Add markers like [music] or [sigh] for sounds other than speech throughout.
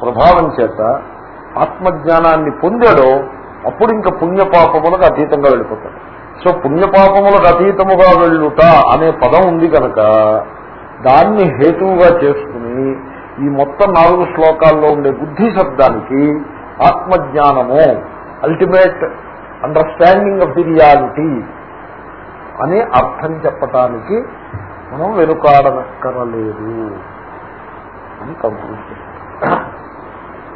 ప్రభావం చేత ఆత్మజ్ఞానాన్ని పొందాడో అప్పుడు ఇంకా పుణ్యపాపములకు అతీతంగా వెళ్ళిపోతాడు. సో పుణ్యపాపములకు అతీతముగా వెళ్ళుట అనే పదం ఉంది కనుక దాన్ని హేతువుగా చేసుకుని ఈ మొత్తం నాలుగు శ్లోకాల్లో ఉండే బుద్ధి శబ్దానికి ఆత్మజ్ఞానము ultimate understanding of the reality అని అర్థం చెప్పటానికి మనం వెనుకాడనక్కరలేదు అని కంక్లూడ్ చేస్తాం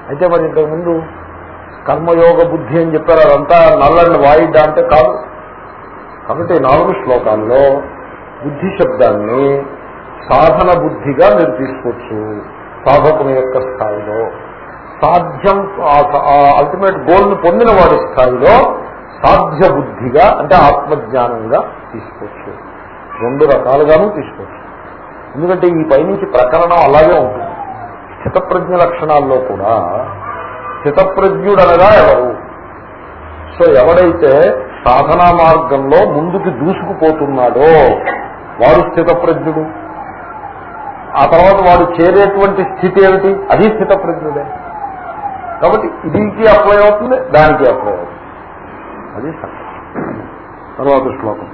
అయితే మరి ఇంతకుముందు కర్మయోగ బుద్ధి అని చెప్పారు అదంతా నల్లని వాయిద్య అంటే కాదు. కాబట్టి నాలుగు శ్లోకాల్లో బుద్ధి శబ్దాన్ని సాధన బుద్ధిగా మీరు తీసుకోవచ్చు సాధకుని యొక్క స్థాయిలో. సాధ్యం అల్టిమేట్ గోల్ని పొందిన వాడి స్థాయిలో సాధ్య బుద్ధిగా అంటే ఆత్మజ్ఞానంగా తీసుకోవచ్చు. రెండు రకాలుగాను తీసుకోవచ్చు. ఎందుకంటే ఈ పైనుంచి ప్రకరణం అలాగే ఉంటుంది. హితప్రజ్ఞ లక్షణాల్లో కూడా హితప్రజ్ఞుడనగా ఎవరు? సో ఎవడైతే సాధనా మార్గంలో ముందుకు దూసుకుపోతున్నాడో వాడు స్థితప్రజ్ఞుడు. ఆ తర్వాత వాడు చేరేటువంటి స్థితి ఏమిటి? అది స్థితప్రజ్ఞుడే. కాబట్టి ఇదికి అప్లై అవుతుంది దానికి అప్లై అవుతుంది. అది తర్వాత శ్లోకం.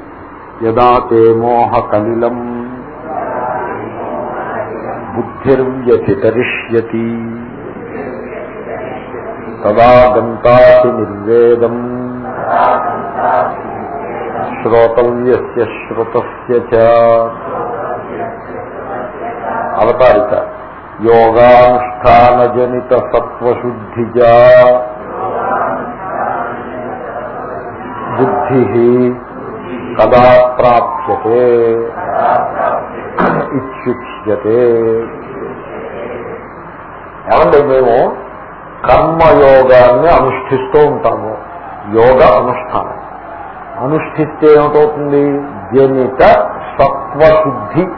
యదా తే మోహ కలిలం బుద్ధిర్వ్యతితరిష్యతి. తదా గంతాసి నిర్వేదం. శ్రోతవ్యస్య శ్రుతస్య అవతారిక. యోగానుష్ఠానజనిత సత్వశుద్ధిజా బుద్ధి కదా ప్రాప్యతే. విద్యతే ఏమంటే మేము కర్మయోగాన్ని అనుష్ఠిస్తూ ఉంటాము. యోగ అనుష్ఠానం. అనుష్ఠిస్తే ఏమిటవుతుంది జనిత సత్వశుద్ధి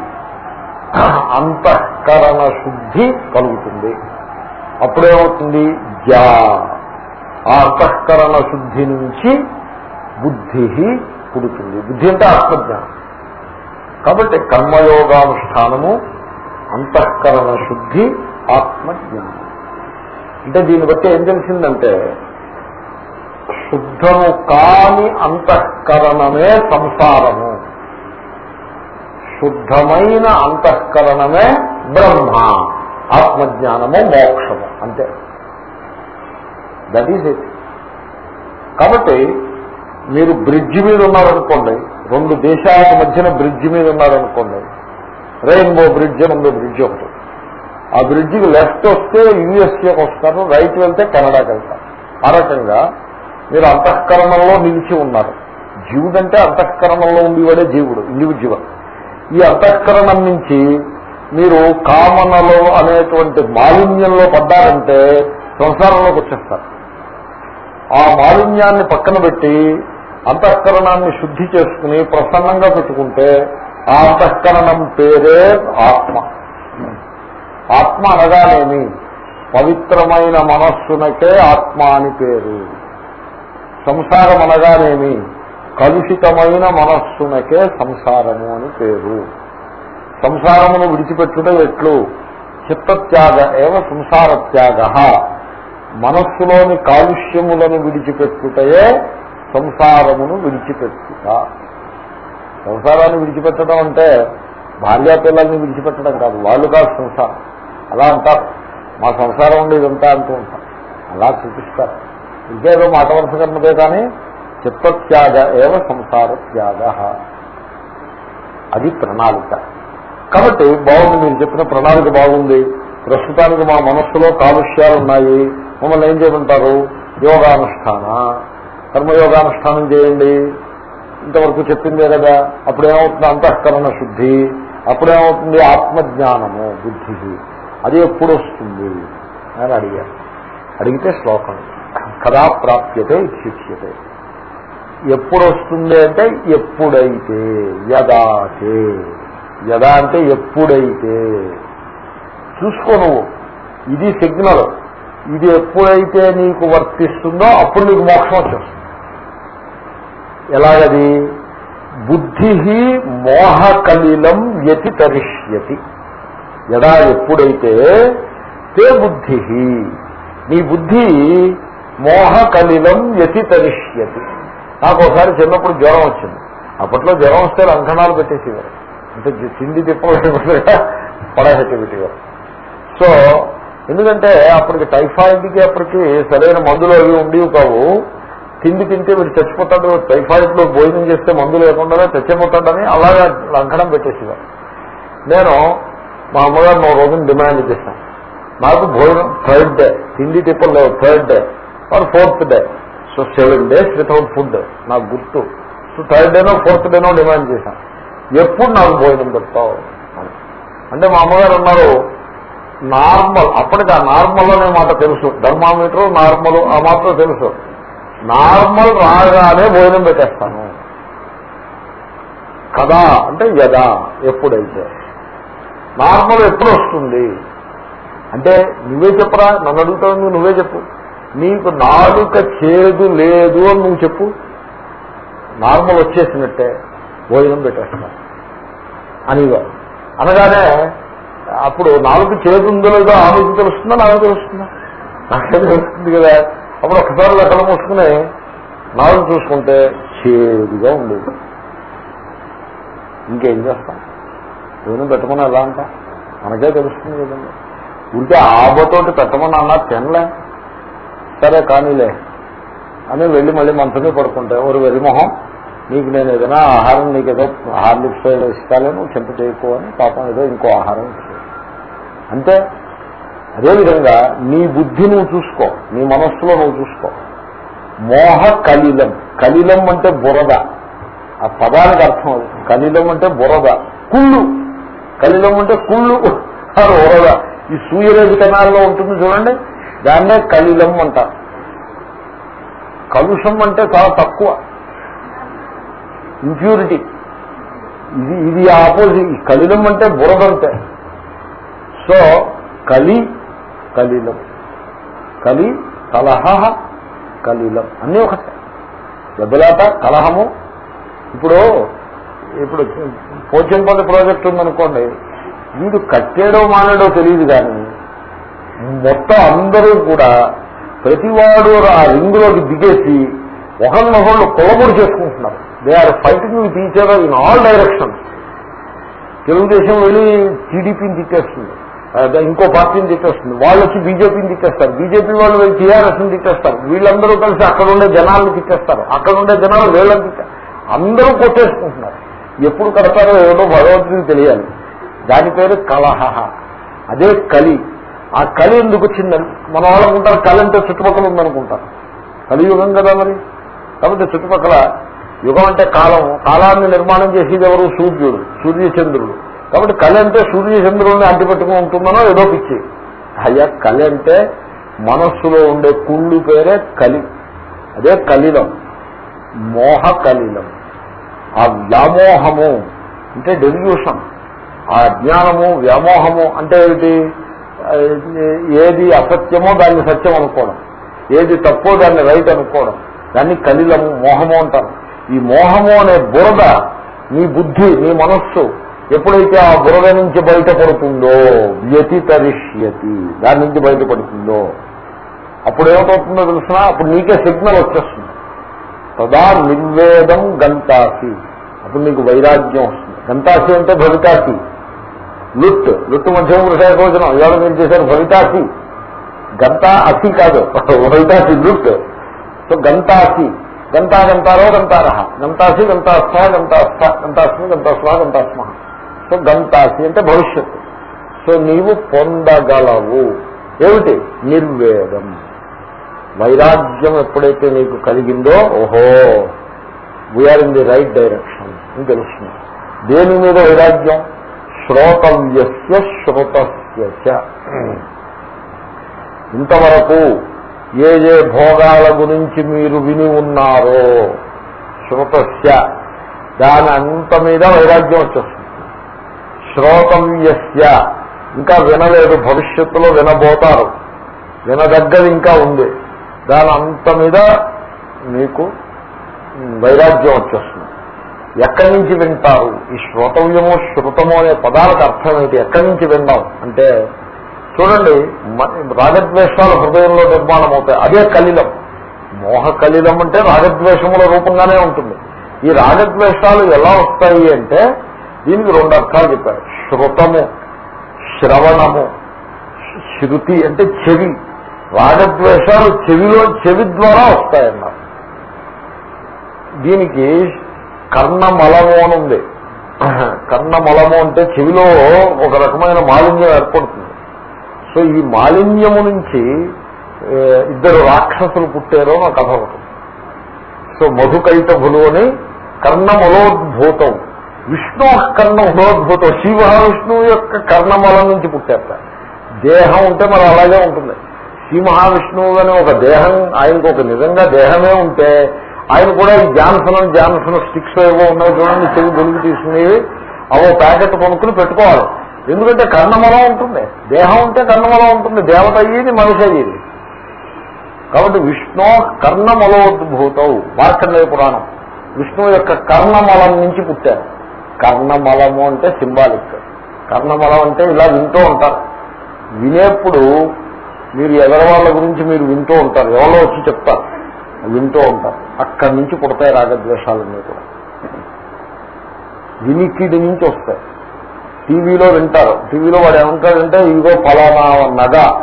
అంతఃకరణ శుద్ధి కలుగుతుంది. అప్పుడేమవుతుంది? జా ఆ అంతఃకరణ శుద్ధి నుంచి బుద్ధి పుడుతుంది. బుద్ధి అంటే ఆత్మజ్ఞానం. కాబట్టి కర్మయోగానుష్ఠానము అంతఃకరణ శుద్ధి ఆత్మజ్ఞానం. అంటే దీన్ని బట్టి ఏం తెలిసిందంటే శుద్ధము కాని అంతఃకరణమే సంసారము. శుద్ధమైన అంతఃకరణమే బ్రహ్మ ఆత్మజ్ఞానము మోక్షము అంతే. దట్ ఈజ్ ఇట్ కాబట్టి మీరు బ్రిడ్జ్ మీద ఉన్నారనుకోండి రెండు దేశాల మధ్యన బ్రిడ్జ్ మీద ఉన్నారనుకోండి. రెయిన్బో బ్రిడ్జ్ అని ఉండే బ్రిడ్జ్ ఒకటి. ఆ బ్రిడ్జికి లెఫ్ట్ వస్తే యూఎస్ఏకి వస్తారు రైట్ వెళ్తే కెనడాకి వెళ్తారు. ఆ రకంగా మీరు అంతఃకరణంలో నిలిచి ఉన్నారు. జీవుడంటే అంతఃకరణంలో ఉండేవాడే జీవుడు ఇండివిజువల్ ఈ అంతఃకరణం నుంచి మీరు కామనలో అనేటువంటి మాలిన్యంలో పడ్డారంటే సంసారంలోకి వచ్చేస్తారు. ఆ మాలిన్యాన్ని పక్కన పెట్టి అంతఃకరణాన్ని శుద్ధి చేసుకుని ప్రసన్నంగా పెట్టుకుంటే ఆ అంతఃకరణం పేరే ఆత్మ. ఆత్మ అనగానేమి? పవిత్రమైన మనస్సునకే ఆత్మ అని పేరు. సంసారం అనగానేమి? కలుషితమైన మనస్సునకే సంసారము అని పేరు. సంసారమును విడిచిపెట్టుట ఎట్లు? చిత్తత్యాగ ఏవ సంసార త్యాగ మనస్సులోని కాలుష్యములను విడిచిపెట్టుటయే సంసారమును విడిచిపెట్టుట. సంసారాన్ని విడిచిపెట్టడం అంటే భార్యా పిల్లల్ని విడిచిపెట్టడం కాదు వాళ్ళు కాదు సంసారం. అలా అంటారు. మా సంసారం ఉండి ఇదంతా అంటూ ఉంటారు. అలా చూపిస్తారు ఇంకేదో మాట వరుస కర్మదే కానీ చిత్తత్యాగ ఏవ సంసార త్యాగ అది ప్రణాళిక. కాబట్టి బాగుంది మీరు చెప్పిన ప్రణాళిక బాగుంది. ప్రస్తుతానికి మా మనస్సులో కాలుష్యాలు ఉన్నాయి మమ్మల్ని ఏం చేయమంటారు? యోగానుష్ఠాన? కర్మయోగానుష్ఠానం చేయండి. ఇంతవరకు చెప్పిందే కదా అప్పుడేమవుతుంది అంతఃకరణ శుద్ధి అప్పుడేమవుతుంది ఆత్మజ్ఞానము బుద్ధి. అది ఎప్పుడు వస్తుంది అని అడిగారు. అడిగితే శ్లోకం కదా ప్రాప్యతే శిక్ష్యతే ఎప్పుడు వస్తుంది అంటే ఎప్పుడైతే యదాతే యదా అంటే ఎప్పుడైతే. చూసుకో నువ్వు. ఇది సిగ్నల్. ఇది ఎప్పుడైతే నీకు వర్తిస్తుందో అప్పుడు నీకు మోక్షం వచ్చేస్తుంది. ఎలాగది? బుద్ధి మోహకలిలం వ్యతితరిష్యతి. ఎడా ఎప్పుడైతే తే బుద్ధి నీ బుద్ధి మోహకలిలం వ్యతితరిష్యతి. నాకు ఒకసారి చిన్నప్పుడు జ్వరం వచ్చింది. అప్పట్లో జ్వరం వస్తే లంకణాలు పెట్టేసేవారు. అంటే తిండి తిప్పగా పడహెట్టి పెట్టేవారు. సో ఎందుకంటే అప్పటికి టైఫాయిడ్కి అప్పటికి సరైన మందులు అవి ఉండేవి కావు. తిండి తింటే వీడు చచ్చిపోతాడు టైఫాయిడ్లో భోజనం చేస్తే మందు లేకుండా చచ్చిపోతాడని అలాగా లంకడం పెట్టేసేవారు నేను మా అమ్మగారు మా రోజున డిమాండ్ చేశాను. నాకు భోజనం థర్డ్ డే తిండి తిప్పలు లేవు third day or fourth day. So seven days without food నాకు గుర్తు. సో థర్డ్ డేనో ఫోర్త్ డేనో డిమాండ్ చేశాను. ఎప్పుడు నాకు భోజనం పెడతావు అని. అంటే మా అమ్మగారు ఉన్నారు నార్మల్. అప్పటికి ఆ నార్మల్ అనే మాట తెలుసు. థర్మామీటర్ నార్మల్ ఆ మాత్రం తెలుసు. నార్మల్ రాగానే భోజనం పెట్టేస్తాను. కదా అంటే యదా ఎప్పుడైతే. నార్మల్ ఎప్పుడు వస్తుంది? అంటే నువ్వే చెప్పరా? నన్ను అడుగుతావు నువ్వే చెప్పు. నీకు నాలుక చేదు లేదు అని నువ్వు చెప్పు. నార్మల్ వచ్చేసినట్టే భోజనం పెట్టేస్తా అనివారు అనగానే అప్పుడు నాలుగు చేదు ఉందో లేదో ఆమెకు తెలుస్తుందా? నాకు తెలుస్తుందా? నాకే తెలుస్తుంది కదా? అప్పుడు ఒకసారి లెక్కలు మూసుకుని నాలుగు చూసుకుంటే చేదుగా ఉండేది. ఇంకేం చేస్తాం? ఏమైనా పెట్టమని ఎలా అంట మనకే తెలుస్తుంది కదండి. ఉంటే ఆబతోటి పెట్టమని అన్నా తినలే. సరే కానీలే అని వెళ్ళి మళ్ళీ మంచమే పడుకుంటాయి ఒక వెరిమొహం నీకు నేను ఏదైనా ఆహారం నీకు ఏదో హార్లిక్స్ ఇస్తాలేను చింత చేయకు అని పాపం ఏదో ఇంకో ఆహారం ఇస్తాను అంతే. అదేవిధంగా నీ బుద్ధి నువ్వు చూసుకో నీ మనస్సులో నువ్వు చూసుకో. మోహ కలిలం కలిలం అంటే బురద. ఆ పదానికి అర్థం అది. కలిలం అంటే బురద. కుళ్ళు. కలిలం అంటే కుళ్ళు. బురద. ఈ సూర్యరేజు కెనాల్లో ఉంటుంది చూడండి. దాన్నే కలిలం అంటారు. కలుషం అంటే చాలా తక్కువ. ఇంప్యూరిటీ ఇది ఇది ఆపోజిట్. కలిలం అంటే బురదంతే సో కలి కలిలం. కలి కలహ కలిలం. అన్నీ ఒకటే. దెబ్బలాట కలహము. ఇప్పుడు ఇప్పుడు పోచంపల్లి ప్రాజెక్ట్ ఉందనుకోండి వీడు కట్టేడో మానేడో తెలియదు కానీ మొత్తం అందరూ కూడా ప్రతివాడు ఆ రింగులోకి దిగేసి ఒకరినొకళ్ళు కొలబడి చేసుకుంటున్నారు. They are fighting with each other in all directions Telugu Desam వెళ్ళి టీడీపీని తిట్టేస్తుంది. ఇంకో పార్టీని తిట్టేస్తుంది. వాళ్ళు వచ్చి బీజేపీని తిట్టేస్తారు. బీజేపీ వాళ్ళు వెళ్ళి టీఆర్ఎస్ని తిట్టేస్తారు. వీళ్ళందరూ కలిసి అక్కడ ఉండే జనాలను తిట్టేస్తారు. అక్కడ ఉండే జనాలు వీళ్ళని అందరూ కొట్టేసుకుంటున్నారు. ఎప్పుడు కడతారో ఏదో భగవంతుడికి తెలియాలి. దాని పేరు కలహ. అదే కలి. ఆ కలి ఎందుకు వచ్చిందని మన వాళ్ళు అనుకుంటారు కలి అంటే చుట్టుపక్కల ఉందనుకుంటారు. కలియుగం కదా మరి. కాబట్టి చుట్టుపక్కల యుగం అంటే కాలం. కాలాన్ని నిర్మాణం చేసేది ఎవరు? సూర్యుడు. సూర్యచంద్రుడు. కాబట్టి కళ అంటే సూర్యచంద్రుడిని అంటిపెట్టుకుని ఉంటుందనో ఏదో పిచ్చి. అయ్యా కళ అంటే మనస్సులో ఉండే కుళ్ళు పేరే కలి అదే కలిలం మోహ కలిలం ఆ వ్యామోహము అంటే డెల్యూషన్ ఆ అజ్ఞానము వ్యామోహము అంటే ఏమిటి? ఏది అసత్యమో దాన్ని సత్యం అనుకోవడం. ఏది తప్పో దాన్ని రైట్ అనుకోవడం. దాన్ని కలిలము మోహము అంటారు. ఈ మోహము అనే బురద నీ బుద్ధి నీ మనస్సు ఎప్పుడైతే ఆ బురద నుంచి బయటపడుతుందో వ్యతితరిష్యతి దాని నుంచి బయటపడుతుందో అప్పుడు ఏమిటవుతుందో తెలిసిన? అప్పుడు నీకే సిగ్నల్ వచ్చేస్తుంది. తదా నిర్వేదం గంతాసి. అప్పుడు నీకు వైరాగ్యం వస్తుంది. గంతాసి అంటే భవితాసి. లుట్ లుట్ మధ్యమ పురుషాకోచనం ఇవాళ మీరు చేశారు? భవితాసి. గంతా అసి కాదు. భవితాసి లుట్. సో గంతాసి. గంతా గంతారో గంతార గంతాసి గంతాస్థ గంటాస్థ గంతాస్మి గంతాస్వ గంతాస్మ సో గంతాసి అంటే భవిష్యత్తు. సో నీవు పొందగలవు. ఏమిటి? నిర్వేదం. వైరాగ్యం ఎప్పుడైతే నీకు కలిగిందో ఓహో we are in the right direction అని తెలుస్తుంది. దేని మీద వైరాగ్యం? శ్రోతవ్యస్య శ్రోతస్య ఇంతవరకు ఏ ఏ భోగాల గురించి మీరు విని ఉన్నారో శ్రుతస్య దాని అంత మీద వైరాగ్యం వచ్చేస్తుంది. శ్రోతవ్యస్య ఇంకా వినలేదు భవిష్యత్తులో వినబోతారు. వినదగ్గది ఇంకా ఉంది. దాని అంత మీద మీకు వైరాగ్యం వచ్చేస్తుంది. ఎక్కడి నుంచి వింటారు? ఈ శ్రోతవ్యము శృతము అనే పదాలకు అర్థం ఏంటి? ఎక్కడి నుంచి విన్నాం అంటే చూడండి మ- రాగద్వేషాలు హృదయంలో నిర్మాణం అవుతాయి అదే కలిలం మోహ కలిలం అంటే రాగద్వేషముల రూపంగానే ఉంటుంది. ఈ రాగద్వేషాలు ఎలా వస్తాయి అంటే దీనికి రెండు అర్థాలు చెప్పారు. శృతము శ్రవణము శృతి అంటే చెవి. రాగద్వేషాలు చెవిలో చెవి ద్వారా వస్తాయన్నారు. దీనికి కర్ణమలము అని ఉంది. కర్ణమలము అంటే చెవిలో ఒక రకమైన మాలిన్యం ఏర్పడుతుంది. సో ఈ మాలిన్యము నుంచి ఇద్దరు రాక్షసులు పుట్టారో నా కథ ఒకటి సో మధుకైటభులు అని కర్ణమలోద్భూతం విష్ణు కర్ణం కర్ణమలోద్భూతం శ్రీ మహావిష్ణువు యొక్క కర్ణమలం నుంచి పుట్టారట దేహం ఉంటే మరి అలాగే ఉంటుంది. శ్రీ మహావిష్ణువు అనే ఒక దేహం ఆయనకు ఒక నిజంగా దేహమే ఉంటే ఆయన కూడా ఈ జాన్సన్ జాన్సన్ స్టిక్స్ ఏవో ఉన్నాయి చూడండి చెవి గొలుగు తీసుకునేవి అవో ప్యాకెట్ కొనుక్కుని పెట్టుకోవాలి. ఎందుకంటే కర్ణమలం ఉంటుంది. దేహం ఉంటే కర్ణమలం ఉంటుంది. దేవత అయ్యేది మనిషి అయ్యేది. కాబట్టి విష్ణు కర్ణమలోద్భూతం మార్కండేయ పురాణం. విష్ణువు యొక్క కర్ణమలం నుంచి పుట్టారు. కర్ణమలము అంటే సింబాలిక్. కర్ణమలం అంటే ఇలా వింటూ ఉంటారు. వినేప్పుడు మీరు ఎదరవాళ్ళ గురించి మీరు వింటూ ఉంటారు. ఎవరో వచ్చి చెప్తారు. వింటూ ఉంటారు. అక్కడి నుంచి పుడతాయి రాగద్వేషాలన్నీ కూడా. వినికిడి నుంచి వస్తాయి. టీవీలో వింటారు. టీవీలో వాడు ఏమంటాడంటే ఇదిగో ఫలానా నగ.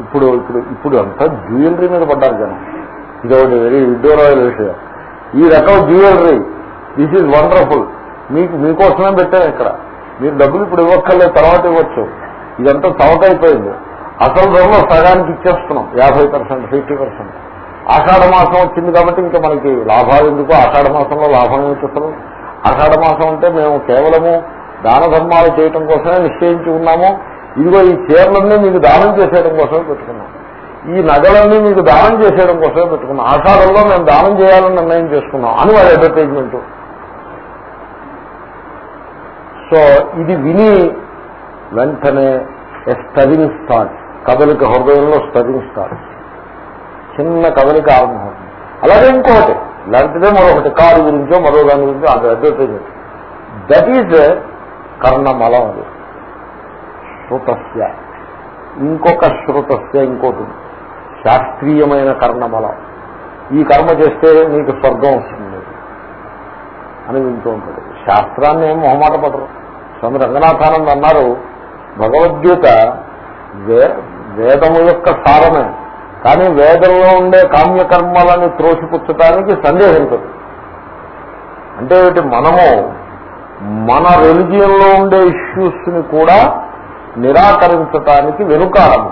ఇప్పుడు ఇప్పుడు ఇప్పుడు అంతా జ్యువెలరీ మీద పడ్డారు జనం. ఇది ఒకటి వెరీ విడ్డూరమైన విషయం. ఈ రకం జ్యువెలరీ. దిస్ ఈజ్ వండర్ఫుల్ మీకు మీకోసమే పెట్టాను ఇక్కడ. మీరు డబ్బులు ఇప్పుడు ఇవ్వక్కర్లేదు తర్వాత ఇవ్వచ్చు. ఇదంతా చవకైపోయింది అసలు ధరలో సగానికి ఇచ్చేస్తున్నాం యాభై పర్సెంట్ ఫిఫ్టీ పర్సెంట్. ఆషాఢ మాసం వచ్చింది కాబట్టి ఇంకా మనకి లాభాలు ఎందుకు? ఆషాఢ మాసంలో లాభం ఏమిటి ఆషాఢ మాసం అంటే మేము కేవలము దాన ధర్మాలు చేయటం కోసమే నిశ్చయించి ఉన్నాము. ఇదిగో ఈ చీరలన్నీ మీకు దానం చేసేయడం కోసమే పెట్టుకున్నాం. ఈ నగలన్నీ మీకు దానం చేసేయడం కోసమే పెట్టుకున్నాం. ఆషాఢంలో మేము దానం చేయాలని నిర్ణయం చేసుకున్నాం. అని వాళ్ళ అడ్వర్టైజ్మెంట్. సో ఇది విని వెంటనే స్టడింగ్ స్టార్ట్. కదలిక హృదయంలో స్టడింగ్ స్టార్ట్. చిన్న కదలిక ఆరంభమవుతుంది అలాగే ఇంకొకటి లేకపోతే మరొకటి కారు గురించో మరో దాని గురించో అది అడ్వర్టైజ్ దట్ ఈజ్ కర్ణమలం అది. శృతస్య ఇంకొక శృతస్య ఇంకోటి. శాస్త్రీయమైన కర్ణమలం. ఈ కర్మ చేస్తే నీకు స్వర్గం వస్తుంది. అని వింటూ ఉంటాడు. శాస్త్రాన్ని ఏం మొహమాట పడరు. స్వామి రంగనాథానంద్ అన్నారు భగవద్గీత వే వేదము యొక్క సారమే. కానీ వేదంలో ఉండే కామ్యకర్మలను త్రోసిపుచ్చటానికి సందేహం అంటే మనము మన రెలిజియన్లో ఉండే ఇష్యూస్ని కూడా నిరాకరించటానికి వెనుకారము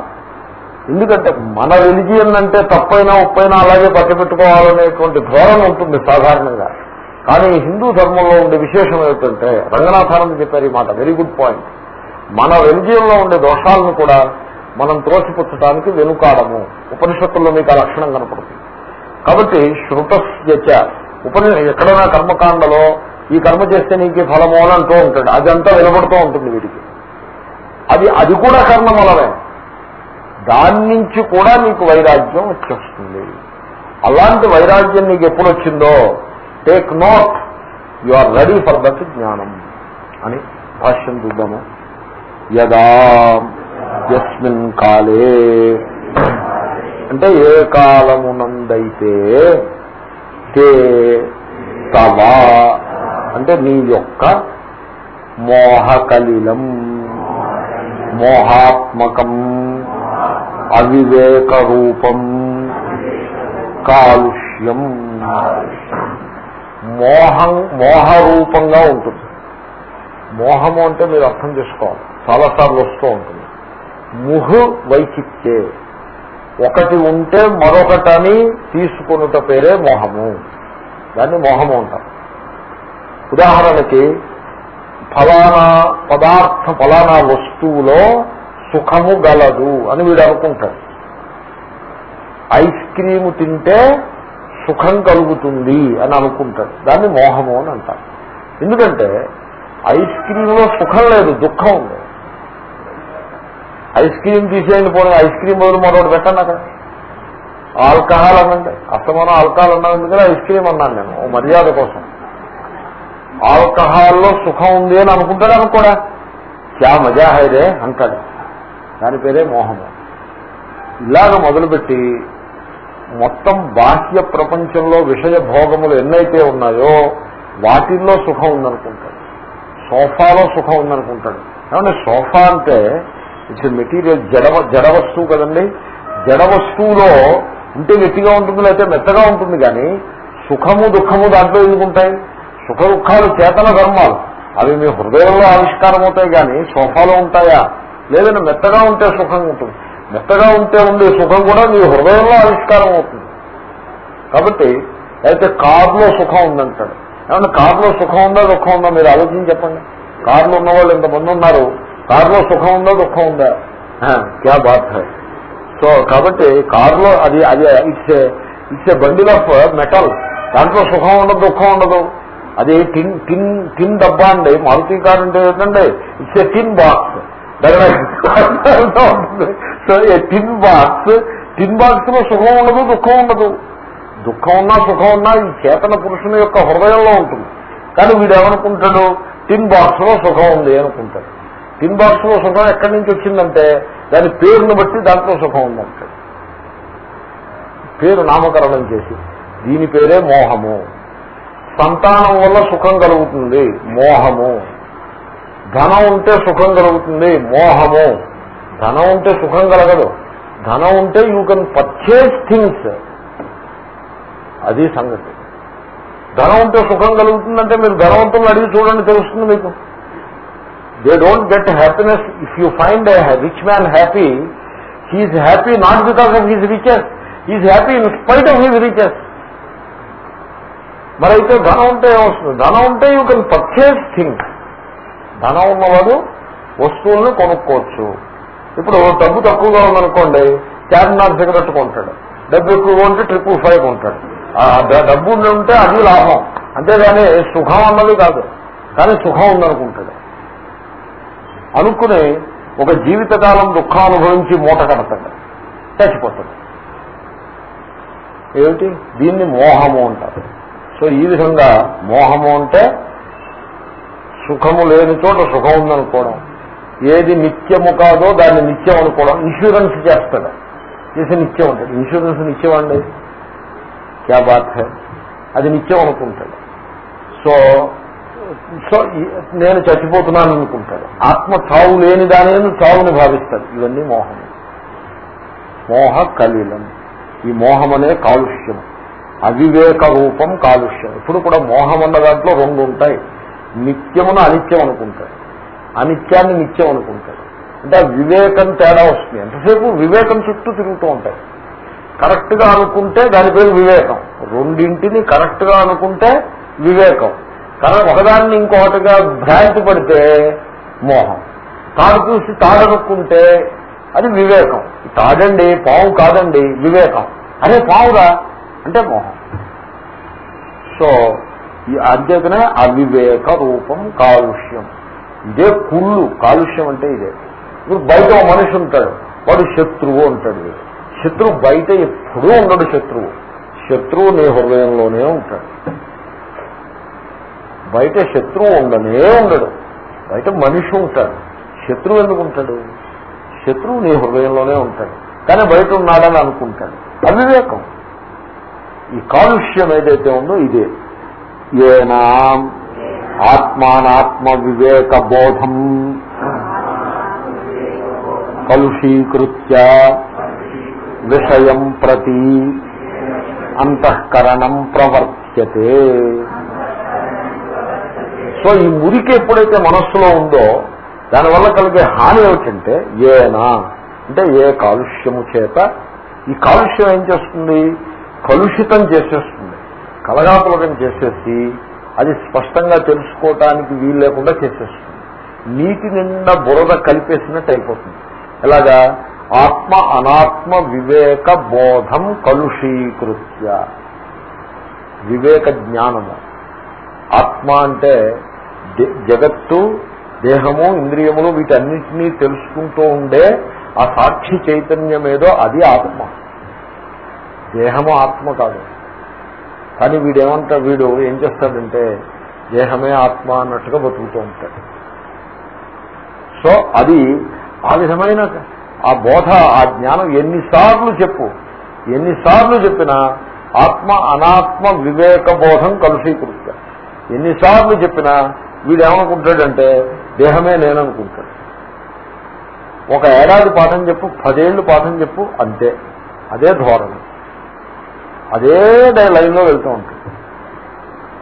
ఎందుకంటే మన రిలిజియన్ అంటే తప్పైనా ఉప్పైనా అలాగే పట్టుపెట్టుకోవాలనేటువంటి ధోరణి ఉంటుంది సాధారణంగా. కానీ హిందూ ధర్మంలో ఉండే విశేషం ఏమిటంటే రంగనాథానంద చెప్పారు ఈ మాట వెరీ గుడ్ పాయింట్ మన రెలిజియన్లో ఉండే దోషాలను కూడా మనం త్రోసిపుచ్చడానికి వెనుకాడము. ఉపనిషత్తుల్లో మీకు ఆ లక్షణం కనపడుతుంది. కాబట్టి శృతస్యచ ఉపని ఎక్కడైనా కర్మకాండలో ఈ కర్మ చేస్తే నీకు ఫలము అని అంటూ ఉంటాడు. అదంతా వినబడుతూ ఉంటుంది వీడికి. అది అది కూడా కర్మమలమే దాని నుంచి కూడా నీకు వైరాగ్యం వచ్చేస్తుంది. అలాంటి వైరాగ్యం నీకు ఎప్పుడు వచ్చిందో take note you are ready for that జ్ఞానం అని భాష్యం చూద్దాము యదా యస్మిన్ కాలే అంటే ఏ కాలమునందైతే తే తవా అంటే నీ యొక్క మోహకలిలం మోహాత్మకం అవివేక రూపం కాలుష్యం మోహం మోహరూపంగా ఉంటుంది. మోహము అంటే మీరు అర్థం చేసుకోవాలి. చాలాసార్లు వస్తూ ఉంటుంది. ముహు వైచిత్యే ఒకటి ఉంటే మరొకటని తీసుకున్నట పేరే మోహము. దాన్ని మోహము అంటారు. ఉదాహరణకి ఫలానా పదార్థ ఫలానా వస్తువులో సుఖము గలదు అని వీడు అనుకుంటాడు. ఐస్ క్రీము తింటే సుఖం కలుగుతుంది అని అనుకుంటాడు దాన్ని మోహము అని అంటారు. ఎందుకంటే ఐస్ క్రీమ్లో సుఖం లేదు దుఃఖం ఉంది. ఐస్ క్రీమ్ తీసేయండి పోనీ ఐస్ క్రీమ్ బదులు మరొకటి పెట్టండి అక్కడ. ఆల్కహాల్ అనండి అసమానం ఆల్కహాల్ అన్నాను ఎందుకంటే ఐస్ క్రీమ్ అన్నాను నేను ఓ మర్యాద కోసం. ఆల్కహాల్లో సుఖం ఉంది అని అనుకుంటాడు అనుకోడా క్యా మజా హైరే అంటాడు. దాని పేరే మోహము. ఇలాగ మొదలుపెట్టి మొత్తం బాహ్య ప్రపంచంలో విషయ భోగములు ఎన్నైతే ఉన్నాయో వాటిల్లో సుఖం ఉందనుకుంటాడు. సోఫాలో సుఖం ఉందనుకుంటాడు. ఏమంటే సోఫా అంటే ఇట్స్ మెటీరియల్ జడ జడ వస్తువు కదండి. జడ వస్తువులో ఉంటే గట్టిగా ఉంటుంది లేకపోతే మెత్తగా ఉంటుంది కానీ సుఖము దుఃఖము దాంట్లో ఎందుకుంటాయి సుఖ దుఃఖాలు చేతన ధర్మాలు. అవి మీ హృదయంలో ఆవిష్కారం అవుతాయి కానీ సోఫాలో ఉంటాయా? లేదంటే మెత్తగా ఉంటే సుఖంగా ఉంటుంది. మెత్తగా ఉంటే ఉండే సుఖం కూడా మీ హృదయంలో ఆవిష్కారం అవుతుంది. కాబట్టి అయితే కారులో సుఖం ఉందంటాడు. ఏమన్నా కారులో సుఖం ఉందా దుఃఖం ఉందా? మీరు ఆలోచించి చెప్పండి. కారులో ఉన్న వాళ్ళు ఎంతమంది ఉన్నారు. కారులో సుఖం ఉందా దుఃఖం ఉందా? క్యా బాత్ సో కాబట్టి కారులో అది అది it's it's a bundle of metal. దాంట్లో సుఖం ఉండదు దుఃఖం ఉండదు. అది టిన్ టిన్ టిన్ డబ్బా అండి. మారుతి కార్ అంటే ఏంటంటే ఇట్స్ ఏ టిన్ బాక్స్. దగ్గర [laughs] ఏ టిన్ బాక్స్ టిన్ బాక్స్లో సుఖం ఉండదు దుఃఖం ఉండదు దుఃఖం ఉన్నా సుఖం ఉన్నా ఈ చేతన పురుషుని యొక్క హృదయంలో ఉంటుంది కానీ వీడు ఏమనుకుంటాడు టిన్ బాక్స్లో సుఖం ఉంది అనుకుంటాడు టిన్ బాక్స్లో సుఖం ఎక్కడి నుంచి వచ్చిందంటే దాని పేరును బట్టి దాంట్లో సుఖం ఉందంటాడు పేరు నామకరణం చేసి దీని పేరే మోహము సంతానం వల్ల సుఖం కలుగుతుంది మోహము ధనం ఉంటే సుఖం కలుగుతుంది మోహము ధనం ఉంటే సుఖం కలగదు. ధనం ఉంటే యూ కెన్ పర్చేజ్ థింగ్స్ అది సంగతి. ధనం ఉంటే సుఖం కలుగుతుందంటే మీరు ధనవంతులను అడిగి చూడండి తెలుస్తుంది మీకు. They don't get happiness if you find a rich man happy he is happy not because of his riches he is happy in spite of his riches మరైతే ధనం ఉంటే ఏమొస్తుంది? ధనం ఉంటే యూ కెన్ పర్చేజ్ థింగ్స్ ధనం ఉన్నవాడు వస్తువులను కొనుక్కోవచ్చు. ఇప్పుడు డబ్బు తక్కువగా ఉందనుకోండి చార్మినార్ సిగరెట్ కొంటాడు డబ్బు ఎక్కువగా ఉంటే ట్రిపుల్ ఫైవ్ కొంటాడు. ఆ డబ్బు ఉండి ఉంటే అది లాభం. అంతేగాని సుఖం అన్నది కాదు. కానీ సుఖం ఉందనుకుంటాడు. అనుకుని ఒక జీవితకాలం దుఃఖం అనుభవించి మూట కడతాడు. చచ్చిపోతాడు. ఏమిటి? దీన్ని మోహము అంటారు. సో ఈ విధంగా మోహము అంటే సుఖము లేని చోట సుఖం ఉందనుకోవడం. ఏది నిత్యము కాదో దాన్ని నిత్యం అనుకోవడం. ఇన్సూరెన్స్ చేస్తాడు. చేసి నిత్యం ఉంటాడు ఇన్సూరెన్స్ నిత్యం అండి? క్యా బాత్ అది నిత్యం అనుకుంటాడు. సో సో నేను చచ్చిపోతున్నాను అనుకుంటాడు. ఆత్మ చావు లేని దాని చావుని భావిస్తాడు. ఇవన్నీ మోహం మోహ కలిలం. ఈ మోహం అనే కాలుష్యం. అవివేక రూపం కాలుష్యం. ఇప్పుడు కూడా మోహం అన్న దాంట్లో రెండు ఉంటాయి. నిత్యమును అనిత్యం అనుకుంటాడు. అనిత్యాన్ని నిత్యం అనుకుంటాడు అంటే ఆ వివేకం తేడా వస్తుంది. ఎంతసేపు వివేకం చుట్టూ తిరుగుతూ ఉంటాయి. కరెక్ట్గా అనుకుంటే దాని పేరు వివేకం. రెండింటిని కరెక్ట్గా అనుకుంటే వివేకం. కానీ ఒకదాన్ని ఇంకొకటిగా భ్రాంతి పడితే మోహం. తాడు చూసి తాడనుకుంటే అది వివేకం. తాడండి పావు కాదండి వివేకం. అరే పావురా అంటే మోహం. సో ఈ అవివేక రూపం కాలుష్యం. ఇదే కుళ్ళు కాలుష్యం అంటే ఇదే. ఇప్పుడు బయట మనిషి ఉంటాడు వాడు శత్రువు అంటాడు శత్రువు బయట ఎప్పుడూ ఉండడు శత్రువు. శత్రువు నీ హృదయంలోనే ఉంటాడు. బయట శత్రువు ఉండనే ఉండడు. బయట మనిషి ఉంటాడు. శత్రువు ఎందుకు ఉంటాడు? శత్రువు నీ హృదయంలోనే ఉంటాడు. కానీ బయట ఉన్నాడని అనుకుంటాడు. అవివేకం. ఈ కాలుష్యం ఏదైతే ఉందో ఇదే. ఏనా ఆత్మానాత్మ వివేక బోధం కలుషీకృత్య విషయం ప్రతి అంతఃకరణం ప్రవర్త్యతే సో ఈ మురికి ఎప్పుడైతే మనస్సులో ఉందో దానివల్ల కలిగే హాని ఏమిటంటే ఏనా అంటే ఏ కాలుష్యము చేత ఈ కాలుష్యం ఏం చేస్తుంది? కలుషితం చేసేస్తుంది కలగాపులకం చేసేసి అది స్పష్టంగా తెలుసుకోవటానికి వీలు లేకుండా చేసేస్తుంది. నీటి నిండా బురద కలిపేసినట్టు అయిపోతుంది. ఎలాగా? ఆత్మ అనాత్మ వివేక బోధం కలుషీకృత్య. వివేక జ్ఞానము. ఆత్మ అంటే జగత్తు దేహము ఇంద్రియములు వీటన్నిటినీ తెలుసుకుంటూ ఉండే ఆ సాక్షి చైతన్యం ఏదో అది ఆత్మ. దేహము ఆత్మ కాదు. కానీ వీడేమంటా వీడు ఏం చేస్తాడంటే దేహమే ఆత్మ అన్నట్టుగా బతుకుతూ ఉంటాడు. సో అది ఆ విధమైన ఆ బోధ ఆ జ్ఞానం ఎన్నిసార్లు చెప్పు. ఎన్నిసార్లు చెప్పినా ఆత్మ అనాత్మ వివేక బోధం కలుషీకృత. ఎన్నిసార్లు చెప్పినా వీడు ఏమనుకుంటాడంటే దేహమే నేననుకుంటాడు ఒక ఏడాది పాఠం చెప్పు పదేళ్ళు పాఠం చెప్పు అంతే. అదే ధోరణి. అదే లైన్లో వెళ్తూ ఉంటుంది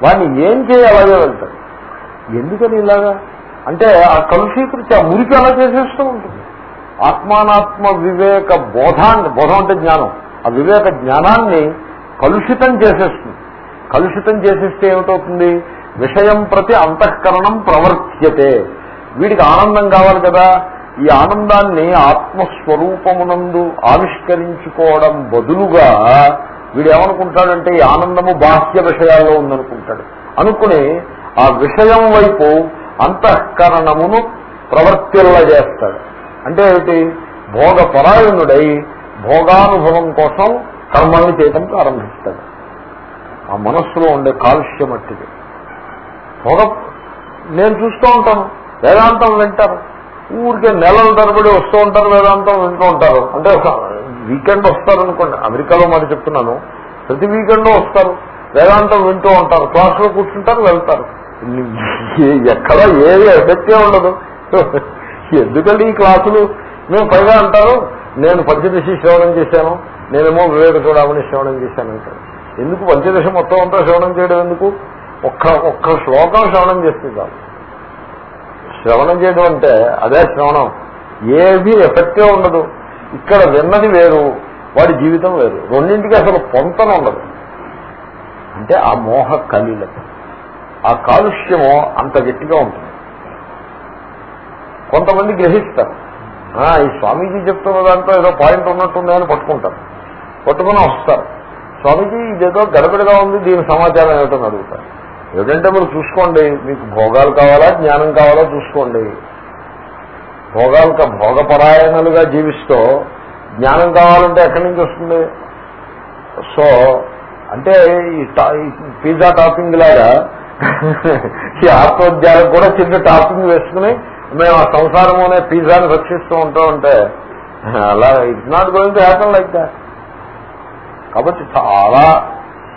వాడిని ఏం చేయాలి అలాగే వెళ్తాడు. ఎందుకని ఇలాగా? అంటే ఆ కలుషీకృతి ఆ మురికి అలా చేసేస్తూ ఉంటుంది. ఆత్మానాత్మ వివేక బోధాన్ని బోధం అంటే జ్ఞానం. ఆ వివేక జ్ఞానాన్ని కలుషితం చేసేస్తుంది. కలుషితం చేసేస్తే ఏమిటవుతుంది? విషయం ప్రతి అంతఃకరణం ప్రవర్త్యతే వీడికి ఆనందం కావాలి కదా? ఈ ఆనందాన్ని ఆత్మస్వరూపమునందు ఆవిష్కరించుకోవడం బదులుగా వీడు ఏమనుకుంటాడంటే ఈ ఆనందము బాహ్య విషయాల్లో ఉందనుకుంటాడు. అనుకుని ఆ విషయం వైపు అంతఃకరణమును ప్రవర్తిల్లజేస్తాడు అంటే ఏమిటి? భోగపరాయణుడై భోగానుభవం కోసం కర్మల్ని చేయటం ప్రారంభిస్తాడు. ఆ మనస్సులో ఉండే కాలుష్యం అట్టిది. భోగ నేను చూస్తూ ఉంటాను. వేదాంతం వింటారు. ఊరికే నెలల తరబడి వస్తూ ఉంటారు వేదాంతం వింటూ ఉంటారు. అంటే వీకెండ్ వస్తారు అనుకోండి. అమెరికాలో మాట చెప్తున్నాను. ప్రతి వీకెండ్ వస్తారు. వేదాంతం వింటూ ఉంటారు. క్లాసులో కూర్చుంటారు వెళ్తారు. ఎక్కడ ఏది ఎఫెక్టే ఉండదు. ఎందుకంటే ఈ క్లాసులు మేము పైగా అంటారు నేను పంచదశి శ్రవణం చేశాను నేనేమో వివేక చూడమని శ్రవణం చేశాను అంటారు. ఎందుకు పంచదశ మొత్తం అంతా శ్రవణం చేయడం ఎందుకు? ఒక్క ఒక్క శ్లోకం శ్రవణం చేస్తుంది శ్రవణం చేయడం అంటే అదే శ్రవణం. ఏది ఎఫెక్టే ఉండదు. ఇక్కడ విన్నది వేరు వాడి జీవితం వేరు. రెండింటికి అసలు పొంతన ఉండదు. అంటే ఆ మోహ కలిలత. ఆ కాలుష్యము అంత గట్టిగా ఉంటుంది. కొంతమంది గ్రహిస్తారు. ఈ స్వామీజీ చెప్తున్న దాంట్లో ఏదో పాయింట్ ఉన్నట్టుంది అని పట్టుకుంటారు. పట్టుకుని వస్తారు. స్వామీజీ ఇదేదో గడబడిగా ఉంది దీని సమాచారం ఏమిటని అడుగుతారు. ఏదంటే మీరు చూసుకోండి మీకు భోగాలు కావాలా జ్ఞానం కావాలా చూసుకోండి. భోగాలకు భోగపరాయణలుగా జీవిస్తూ జ్ఞానం కావాలంటే ఎక్కడి నుంచి వస్తుంది? సో అంటే ఈ పిజ్జా టాపింగ్ లాగా ఈ ఆత్మోద్యాలకు కూడా చిన్న టాపింగ్ వేసుకుని మేము ఆ సంసారం అనే పిజ్జాని రక్షిస్తూ ఉంటా ఉంటే అలా it's not going to happen like that కాబట్టి చాలా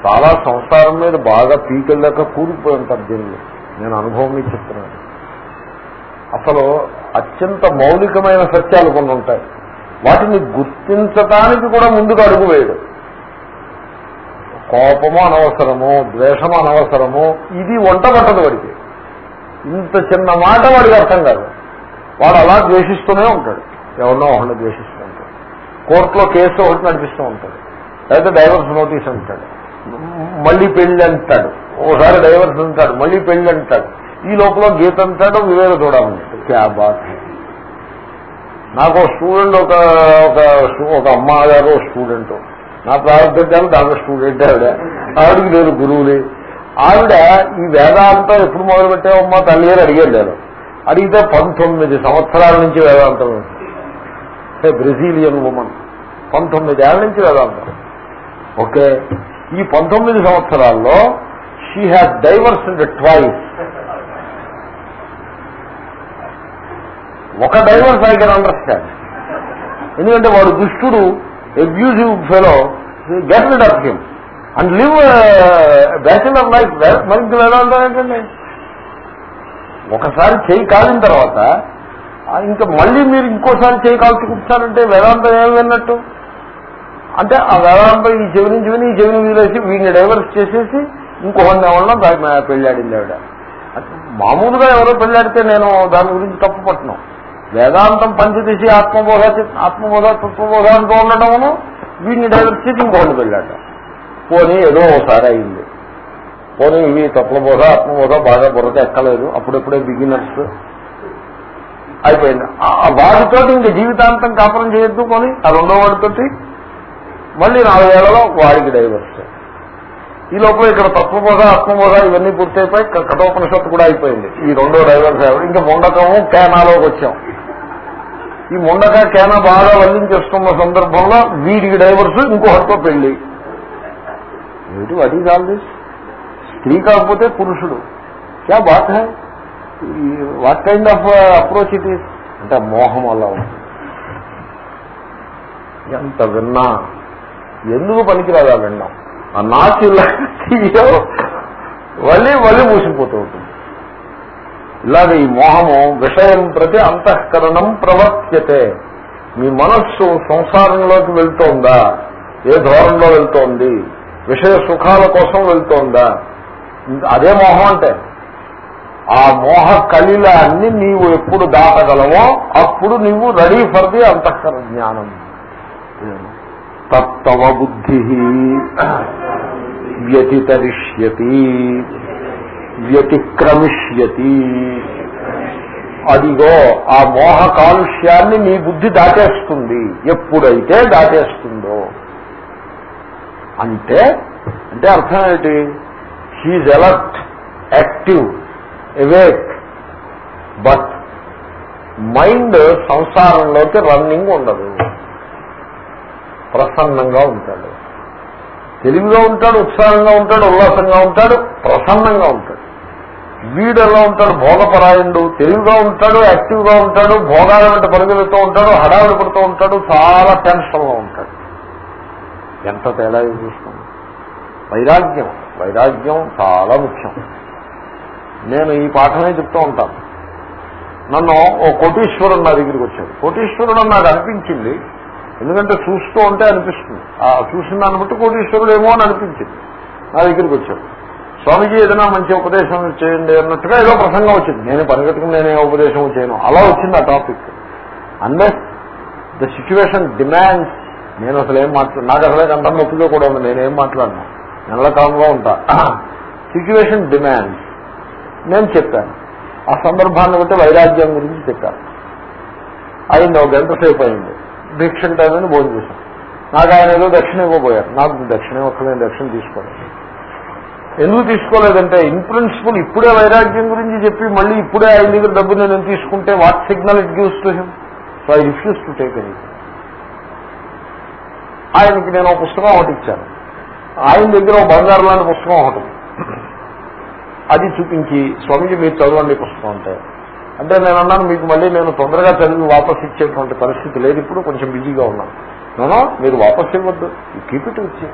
చాలా సంసారం మీద బాగా పీకెళ్ళాక కూలిపోయి ఉంటారు దీన్ని. నేను అనుభవం మీద చెప్తున్నాను. అసలు అత్యంత మౌలికమైన సత్యాలు కొన్ని ఉంటాయి. వాటిని గుర్తించటానికి కూడా ముందుకు అడుగు వేయడు. కోపము అనవసరము ద్వేషము అనవసరము ఇది వంట పట్టదు వాడికి. ఇంత చిన్న మాట వాడికి అర్థం కాదు. వాడు అలా ద్వేషిస్తూనే ఉంటాడు. ఎవరినో ఒకరిని ద్వేషిస్తూ ఉంటాడు. కోర్టులో కేసు ఒకటి నడిపిస్తూ ఉంటాడు. అయితే డైవర్స్ నోటీస్ అంటాడు. మళ్ళీ పెళ్ళి అంటాడు. ఓసారి డైవర్స్ అంటాడు. మళ్ళీ పెళ్ళి అంటాడు. ఈ లోపల గీత అంటాడు వివేక చూడాలంటాడు క్యా బాత్ నాకు స్టూడెంట్ ఒక ఒక అమ్మగారు స్టూడెంట్ నా ప్రారంభించాను దాంట్లో స్టూడెంట్ ఆవిడ. ఆవిడకి లేదు గురువుని. ఆవిడ ఈ వేదాంతం ఎప్పుడు మొదలు పెట్టావమ్మా తల్లి గారు అడిగారు నేను అడిగితే పంతొమ్మిది సంవత్సరాల నుంచి వేదాంతం బ్రెజీలియన్ ఉమన్ పంతొమ్మిది ఏళ్ళ నుంచి వేదాంతం. ఓకే. ఈ పంతొమ్మిది సంవత్సరాల్లో షీ హ్యాస్ డైవర్స్ ట్వైస్ ఒక డైవర్స్ ఐ కెన్ అండర్స్టాండ్. ఎందుకంటే వాడు దుష్టుడు abusive fellow get rid of him and live bachelor life మనకి వెళ్ళాలంటే ఒకసారి చేయి కాలిన తర్వాత ఇంకా మళ్ళీ మీరు ఇంకోసారి చేయి కాల్చి కూర్చారంటే వేదాంతం ఏమి విన్నట్టు? అంటే ఆ వేదాంతం ఈ చెవి నుంచి విని ఈ చెవిని వీలేసి వీడిని డైవర్స్ చేసేసి ఇంకొకరిని ఎవరన్నా దానికి పెళ్ళాడింది ఆవిడ. మామూలుగా ఎవరో పెళ్ళాడితే నేను దాని గురించి తప్పు పట్టినాం. వేదాంతం పంచదీసి ఆత్మబోధ ఆత్మబోధ తత్వబోధ అంటూ ఉండటమును వీడిని డైవర్స్ చేసి ఇంకొకరిని పోనీ ఏదో ఒకసారి అయింది. పోనీ ఇవి తత్వబోధ ఆత్మబోధ బాగా బుర్రక ఎక్కలేదు. అప్పుడెప్పుడే బిగినర్స్ అయిపోయింది. ఆ ఇంక జీవితాంతం కాపురం చేయొద్దు పోనీ. ఆ రెండో వాడితోటి మళ్ళీ నాలుగేళ్ళలో వాడికి డైవర్స్ ఈ లోపల ఇక్కడ తత్వబోధ ఆత్మబోధ ఇవన్నీ పూర్తయిపోయి కఠోపనిషత్తు కూడా అయిపోయింది. ఈ రెండో డైవర్స్ ఇంకా ముండకము కేనాలోకి వచ్చాం. ఈ ముండక కేనా బాగా వల్లించేస్తున్న సందర్భంలో వీడికి డైవర్స్ ఇంకొకరితో పెళ్ళి. ఏమిటి వడి కాదు స్త్రీ కాకపోతే పురుషుడు. క్యా బాత్ high? What kind of approach it is అంటే మోహం అలా ఉంటుంది ఎంత విన్నా ఎందుకు పనికిరాదు విన్నాం? ఆ నాచి తీయో వల్లి వల్లి మూసిపోతూ ఉంటుంది. ఇలాగ ఈ మోహము విషయం ప్రతి అంతఃకరణం ప్రవర్త్యతే. మీ మనస్సు సంసారంలోకి వెళ్తోందా? ఏ ధోరణిలో వెళ్తోంది? విషయ సుఖాల కోసం వెళ్తోందా? అదే మోహం అంటే ఆ మోహ కలిలాన్ని నీవు ఎప్పుడు దాటగలవో అప్పుడు నీవు రెడీ ఫర్ ది అంతఃకరణ జ్ఞానం తత్తవ బుద్ధి వ్యతితరిష్యతి. వ్యతిక్రమిష్యతి. అదిగో ఆ మోహ కాలుష్యాన్ని నీ బుద్ధి దాటేస్తుంది. ఎప్పుడైతే దాటేస్తుందో. అంటే అంటే అర్థం ఏంటి? He's alert active awake but mind సంసారంలోకి running ఉండదు. ప్రసన్నంగా ఉంటాడు. తెలివిగా ఉంటాడు ఉత్సాహంగా ఉంటాడు ఉల్లాసంగా ఉంటాడు ప్రసన్నంగా ఉంటాడు. వీడు ఎలా ఉంటాడు? భోగపరాయణుడు. తెలివిగా ఉంటాడు యాక్టివ్గా ఉంటాడు భోగాల వెంట పరిగెడుతూ ఉంటాడు హడావిడి పడుతూ ఉంటాడు చాలా టెన్షన్లో ఉంటాడు. ఎంత తేడా చూస్తాం వైరాగ్యం. వైరాగ్యం చాలా ముఖ్యం. నేను ఈ పాఠమే చెప్తూ ఉంటాను. నన్ను ఓ కోటీశ్వరుడు నా దగ్గరికి వచ్చాడు. కోటీశ్వరుడు నాకు అనిపించింది. ఎందుకంటే చూస్తూ ఉంటే అనిపిస్తుంది. ఆ చూసిన దాన్ని బట్టి కోటీశ్వరుడు ఏమో అని అనిపించింది. నా దగ్గరికి వచ్చాడు. స్వామిజీ ఏదైనా మంచి ఉపదేశం చేయండి అన్నట్టుగా ఏదో ప్రసంగం వచ్చింది. నేను పరిగెత్తుకుని నేనే ఉపదేశం చేయను. అలా వచ్చింది ఆ topic. Unless the situation demands. నేను అసలు ఏం మాట్లాడు నాకు అసలే కంఠం నొప్పిలో కూడా ఉంది. నేనేం మాట్లాడను. నెల కాలంలో ఉంటా. Situation demands. నేను చెప్పాను. ఆ సందర్భాన్ని బట్టి వైరాగ్యం గురించి చెప్పాను. అయింది. ఒక గంట సేపు అయింది. భిక్ష టైం అని భోజనం చేశాను. నాకు ఆయన ఏదో దక్షిణ ఇవ్వబోయారు. నాకు దక్షిణ ఒక్కలేని దక్షిణ తీసుకోలేదు ఎందుకు తీసుకోలేదంటే ఇన్ ప్రిన్సిపల్ ఇప్పుడే వైరాగ్యం గురించి చెప్పి మళ్ళీ ఇప్పుడే ఆయన దగ్గర డబ్బు నేను తీసుకుంటే what signal it gives to him so I refuse to take any ఆయనకి నేను ఒక పుస్తకం ఒకటి ఇచ్చాను. ఆయన దగ్గర ఒక బంగారు లాంటి పుస్తకం ఒకటి. అది చూపించి స్వామిజీ మీరు చదవండి పుస్తకం అంటే. అంటే నేను అన్నాను మీకు మళ్ళీ నేను తొందరగా చదివి వాపస్ ఇచ్చేటువంటి పరిస్థితి లేదు ఇప్పుడు కొంచెం బిజీగా ఉన్నాను. నేను మీరు వాపస్ ఇవ్వద్దు. కీప్ ఇట్ వచ్చి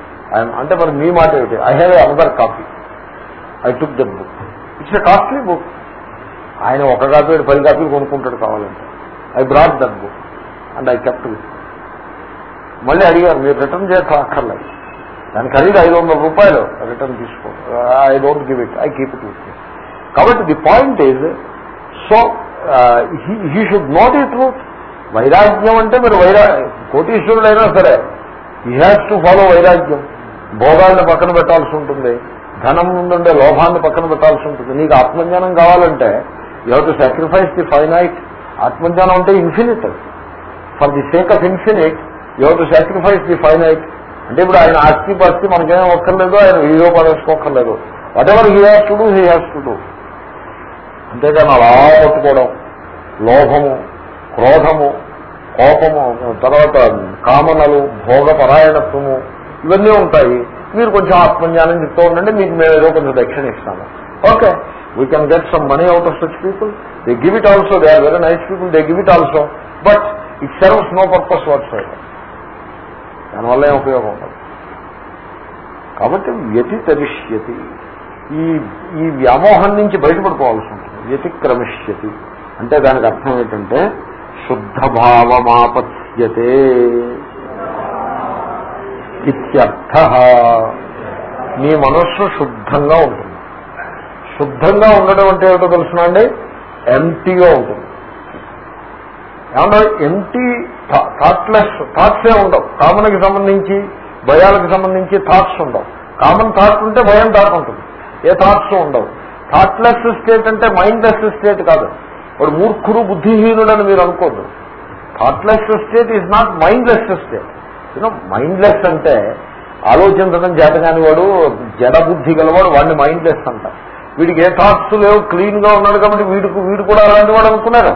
అంటే మరి మీ మాట ఏమిటి? I have a another copy I took that book it's a costly book ఆయన ఒక కాపీ పది కాపీలు కొనుక్కుంటాడు కావాలంటే. I brought that book and I kept with మళ్ళీ అడిగారు మీరు రిటర్న్ చేయక అక్కర్లేదు దాని ఖరీదు ఐదు వందల రూపాయలు. రిటర్న్ తీసుకో. I don't give it I keep it with కాబట్టి the point is so he should note ఈ ట్రూత్ వైరాగ్యం అంటే మీరు వైరా కోటీశ్వరుడైనా సరే హీ హ్యాస్ టు ఫాలో వైరాగ్యం భోగాల్ని పక్కన పెట్టాల్సి ఉంటుంది ధనం నుండి లోభాన్ని పక్కన పెట్టాల్సి ఉంటుంది నీకు ఆత్మజ్ఞానం కావాలంటే you have to sacrifice the finite ఆత్మజ్ఞానం అంటే infinite for the sake of infinite you have to sacrifice the finite అంటే ఇప్పుడు ఆయన ఆస్తి పరిస్థితి మనకేం ఒక్కర్లేదు ఆయన హీరో పడేసుకోక్కర్లేదు whatever he has to do he has to do అంతేగాని అలా పట్టుకోవడం. లోభము క్రోధము కోపము తర్వాత కామనలు భోగపరాయణత్వము ఇవన్నీ ఉంటాయి. మీరు కొంచెం ఆత్మజ్ఞానం చెప్తూ ఉండండి మీకు మేము ఏదో కొంచెం దక్షిణ ఇస్తాము. Okay. We can get some money out of such people they give it also they are very nice people they give it also but it serves no purpose what side దానివల్ల ఏం ఉపయోగం ఉండదు. కాబట్టి వ్యతితరిష్యతి. ఈ ఈ వ్యామోహం నుంచి బయటపడిపోవాల్సి ఉంటుంది. వ్యతిక్రమిష్యతి. అంటే దానికి అర్థం ఏంటంటే శుద్ధ భావమాపత్స్యతే ఇత్యర్థ. నీ మనస్సు శుద్ధంగా ఉంటుంది. శుద్ధంగా ఉండడం అంటే ఏమిటో తెలుసునండి ఎంటీగా ఉంటుంది. ఏమన్నా ఎంటీ థాట్లెస్ థాట్సే ఉండవు. కామన్కి సంబంధించి భయాలకు సంబంధించి థాట్స్ ఉండవు. కామన్ థాట్ ఉంటే భయం థాట్ ఉంటుంది. ఏ థాట్స్ ఉండవు. థాట్లెస్ స్టేట్ అంటే మైండ్లెస్ స్టేట్ కాదు. వాడు మూర్ఖుడు బుద్ధిహీనుడు అని మీరు అనుకోద్దు. Thoughtless state is not mindless state you know mindless అంటే ఆలోచించడం చేతగాని వాడు జడ బుద్ధి గలవాడు వాడిని మైండ్లెస్ అంట వీడికి ఏ థాట్స్ లేవు క్లీన్గా ఉన్నాడు కాబట్టి వీడికి వీడు కూడా అలాంటి వాడు అనుకున్నారు.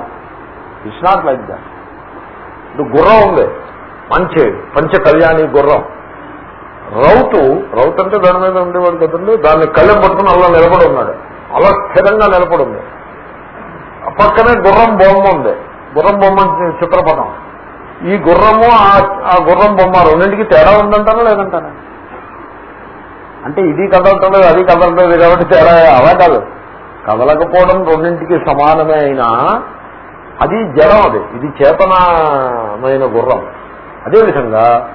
ఇట్స్ నాట్ లైక్ దాట్ ఇప్పుడు గుర్రం ఉంది. మంచి పంచ కళ్యాణి గుర్రం. రౌతు రౌతు అంటే దాని మీద ఉండేవాడు కదండి దాన్ని కళ్ళెం పట్టుకుని అలా నిలబడి ఉన్నాడు. అలా స్థిరంగా నిలబడి పక్కనే గుర్రం బొమ్మ ఉంది. గుర్రం బొమ్మ చిత్రపటం. ఈ గుర్రము ఆ గుర్రం బొమ్మ రెండింటికి తేడా ఉందంటారా లేదంటారా? అంటే ఇది కదలటలేదు అది కదలట్లేదు కాబట్టి తేడా అలా కాదు. కదలకపోవడం రెండింటికి సమానమే అయినా అది జడం అది. ఇది చేతనమైన గుర్రం. అదేవిధంగా